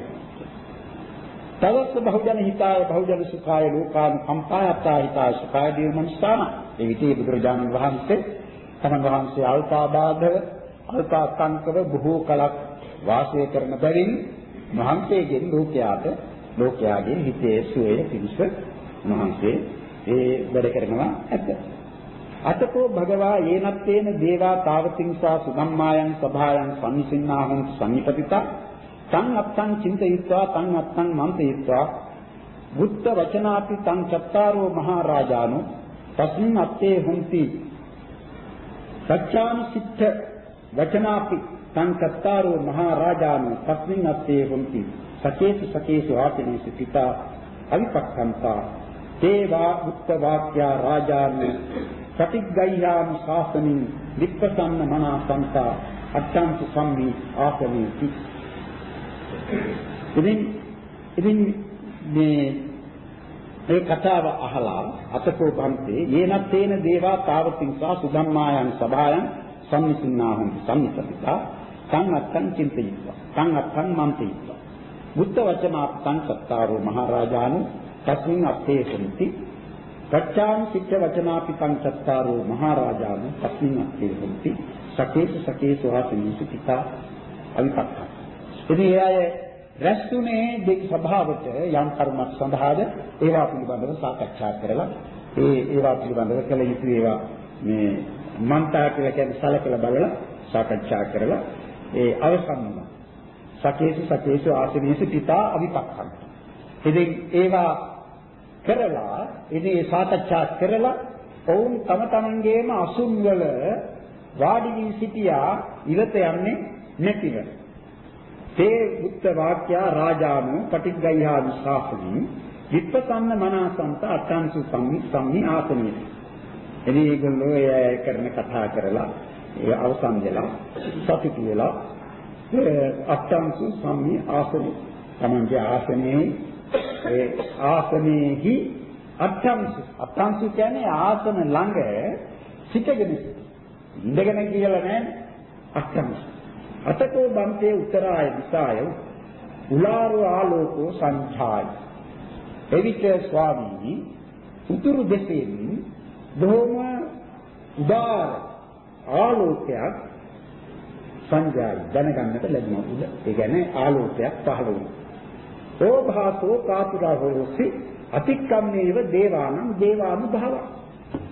තවස්ස බහුජන හිතාය බහුජන සුඛාය ලෝකාන කම්පායත්තා හිතාය සුඛාය දීමන්ස්ථාන ඒ විදිහේ බුදුරජාණන් වහන්සේ තමන් වහන්සේ අල්පාබාධව අල්පාසංකව බොහෝ කලක් වාසය කරන බැවින් මහන්සේගෙන් ලෝකයාට ලෝකයාගේ හිතේ සුවය පිණිස මහන්සේ ඒ වැඩ කරනවා ඇත. අතකෝ භගවා යේනත්තේන දේවා තාවතිංසා සුධම්මායන් සභායන් සම්නිසින්නාහං සම්නිපතිතා. තං අත්තං චින්තයිත්වා තං අත්තං මන්තයිත්වා බුද්ධ වචනාපි තං චත්තාරෝ මහා රාජානෝ තස්මින් අත්තේ හොಂತಿ සත්‍යානුසිද්ධ වචනාපි සංකත්තාරෝ මහා රාජානෝ තස්මින් අත්තේ හොಂತಿ සකේසු සකේසු ආපිනේසු පිතා අවිපක්ඛන්තා තේවා උත්ත වාක්‍යා රාජාන සතිග්ගය්‍යාම ශාසනින් විප්පසන්න මනා සංතා අට්ඨංසු සම්මි ආසනේති ඉතින් ඉතින් මේ මේ කතාව අහලා අතකෝ බන්තේ යේනත් තේන දේවා තාවතිංසා සුධම්මායන් සභායන් සම්මිසින්නාහං සම්මිතපිතා සං අත්තං චින්තයිත්වා. සං අත්තං මන්තයිත්වා. බුද්ධ වචනා සංසත්තාරෝ මහරජාණන් තස්මින් අත්තේ සම්ති ගච්ඡාමි සිච්ච වචනාපි සංසත්තාරෝ මහරජාණන් තස්මින් අත්තේ සම්ති සකේසු සකේසු ආසනීසු පිතා අවිපක්ඛ. ඉතින් ඒ අය රැස්ුනේ දෙක සභාවට යම් කර්මයක් සඳහාද ඒවා පිළිබඳව සාකච්ඡා කරලා ඒ ඒවා පිළිබඳව කළ යුතු ඒවා මේ මන්තා කියලා කියන්නේ සලකලා බලලා සාකච්ඡා කරලා ඒ අවසන් වුණා. සකේසු සකේසු ආසනීසු පිතා අවිපක්ඛං. ඉතින් ඒවා කරලා ඉතින් ඒ සාකච්ඡා කරලා ඔවුන් තම තමන්ගේම අසුන් වල වාඩි වී සිටියා ඉවත යන්නේ නැතිව. තේ උත්ත වාක්‍යා රාජානෝ පටිග්ගයහා විශ්වාසනි විප්පසන්න මනසන්ත අට්ඨංසු සම්මි සම්මි ආසනේ. එනි ඒගොල්ලෝ ඒ කරන කතා කරලා ඒ අවසන් වෙලා සතුටු වෙලා අට්ඨංසු සම්මි ආසනේ. තමන්ගේ ආසනේ ඒ ආසනේහි අට්ඨංසු අට්ඨංසු කියන්නේ ආසන ළඟ සිටගෙන ඉඳගෙන කියලා නෑ අට්ඨංසු අතකෝ බන්තේ උතරාය දිසාය උලාරෝ ආලෝකෝ සංඛාය. එවිට ස්වාමීනි උතුරු දෙසෙන් බොහොම උදාර ආලෝකයක් සංජාය දැනගන්නට ලැබුණා උද ඒ කියන්නේ ආලෝකයක් පහළ වුණා ඕභාසෝ කාතුරා හොරසි අතික්කම්මේව දේවානම් දේවානුභාව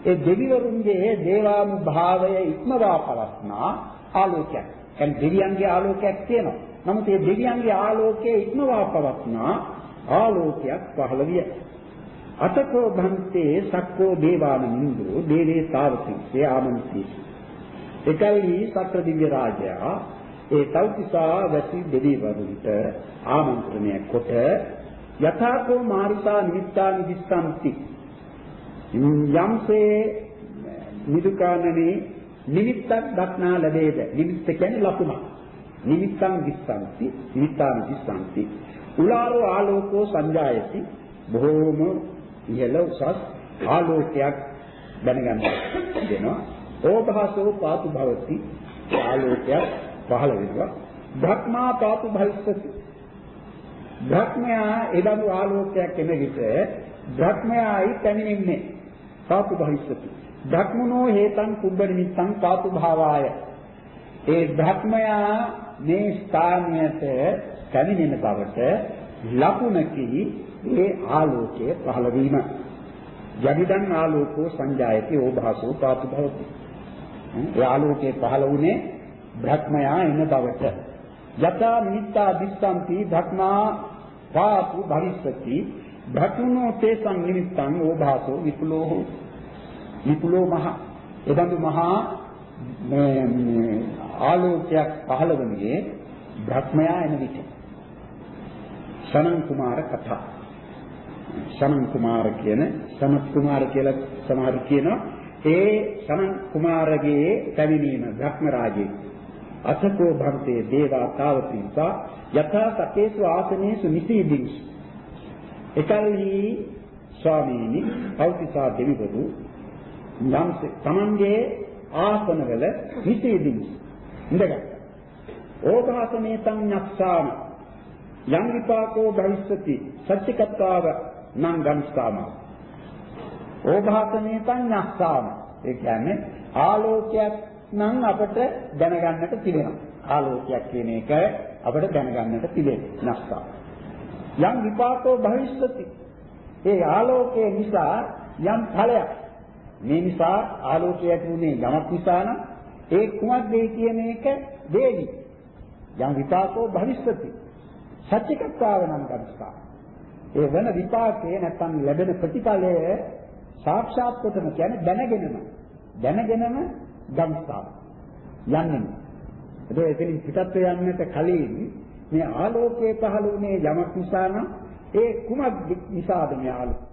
ඒ දෙවිවරුන්ගේ දේවානුභාවය ඉක්මවා පවස්නා ආලෝකයක් කියන්නේ දෙවියන්ගේ ආලෝකයක් තියෙනවා. නමුත් මේ දෙවියන්ගේ ආලෝකයේ ඉක්මවා පවත්නා ආලෝකයක් පහළ විය. අතකෝ භන්තේ සක්කෝ දේවාන මින්දෝ දේවේ තාවතිස්සේ ආමන්තිසි. එකල්හි සත්‍ර දිව්‍ය රාජයා. ඒ තෞතිසා වැසි දෙවිවරුන්ට ආමන්ත්‍රණය කොට යථාකෝ මාරුසා නිමිත්තා නිදිස්සන්ති යම්සේ නිදුකානනේ නිමිත්තක් දක්නා ලැබේද? නිමිත්ත කියන්නේ ලකුණක්. නිමිත්තං දිස්සන්ති නිමිත්තාන දිස්සන්ති. උලාරෝ ආලෝකෝ සංජායති. බොහෝම ඉහළ උසස් ආලෝකයක් දැනගන්න දෙනවා. ඕභාසෝ පාතු භවති. ආලෝකයක් පහළ වෙනවා. භක්මා පාතු භවිස්සති. භක්මයා එබඳු ආලෝකයක් එන විට භක්මයායි පැමිණෙන්නේ. පාතු භවිස්සති. භක්මනෝ හේතං කුබ්බ නිමිත්තං පාතු භාවාය. ඒ භක්මයා මේ ස්ථානයට පැමිණෙන බවට ලකුණකි ඒ ආලෝකය පහළ වීම. යදිදන් ආලෝකෝ සංජායති ඕභාසෝ පාතු භවති. ඒ ආලෝකයේ පහළ වුණේ භක්මයා එන බවට. යතා නිත්තා දිස්සන්ති භක්මා පාතු භවිස්සති. භක්මනෝ තේසං නිමිත්තං ඕභාසෝ විපුලෝ විපුලෝ මහ. එබඳු මහා මේ ආලෝකයක් පහළ වන්නේ භක්මයා එන විට. සනන් කුමාර කතා. සනන් කුමාර කියන සනත් කුමාර කියලා සමහර කියනවා. ඒ සනන් කුමාරගේ පැමිණීම බ්‍රහ්ම රාජේ අසකෝ භන්තේ දේවා තාවතිසා යථා සතේසු ආසනේසු නිසීදින්ස් එකල්හි ස්වාමීනි පෞතිසා දෙවිවරු යම්සේ තමන්ගේ ආසනවල නිසීදින්ස් ඉඳගත්තා ඕභාසනේ සංඥක්සාම යම් විපාකෝ භවිස්සති සත්‍යකත්වාව නම් ගම්ස්ථාම ඕභාසනේ සංඥාස්සාම. ඒ කියන්නේ ආලෝකයක් නම් අපට දැනගන්නට තිබෙනවා. ආලෝකයක් කියන එක අපට දැනගන්නට තිබෙනවා. නැස්සා යම් විපාකෝ භවිස්සති. ඒ ආලෝකයේ නිසා යම් ඵලයක්. මේ නිසා ආලෝකය ඇතිුනේ යමක් නිසා නම් ඒ කුමක්ද කියන එක දෙවි. යම් විපාකෝ භවිස්සති. සත්‍යකත්වාව නම් ගම්ස්ථාම ඒ වෙන විපාකේ නැත්තම් ලැබෙන ප්‍රතිඵලය සාක්ෂාත් කොටම කියන්නේ දැනගෙනම. දැනගෙනම ගම්ස්ථාන යන්නේ. ඒක එතනින් පිටත් යන්නට කලින් මේ ආලෝකයේ පහළ වුණේ යමක් නිසා නම් ඒ කුමක් නිසාද මේ ආලෝකය?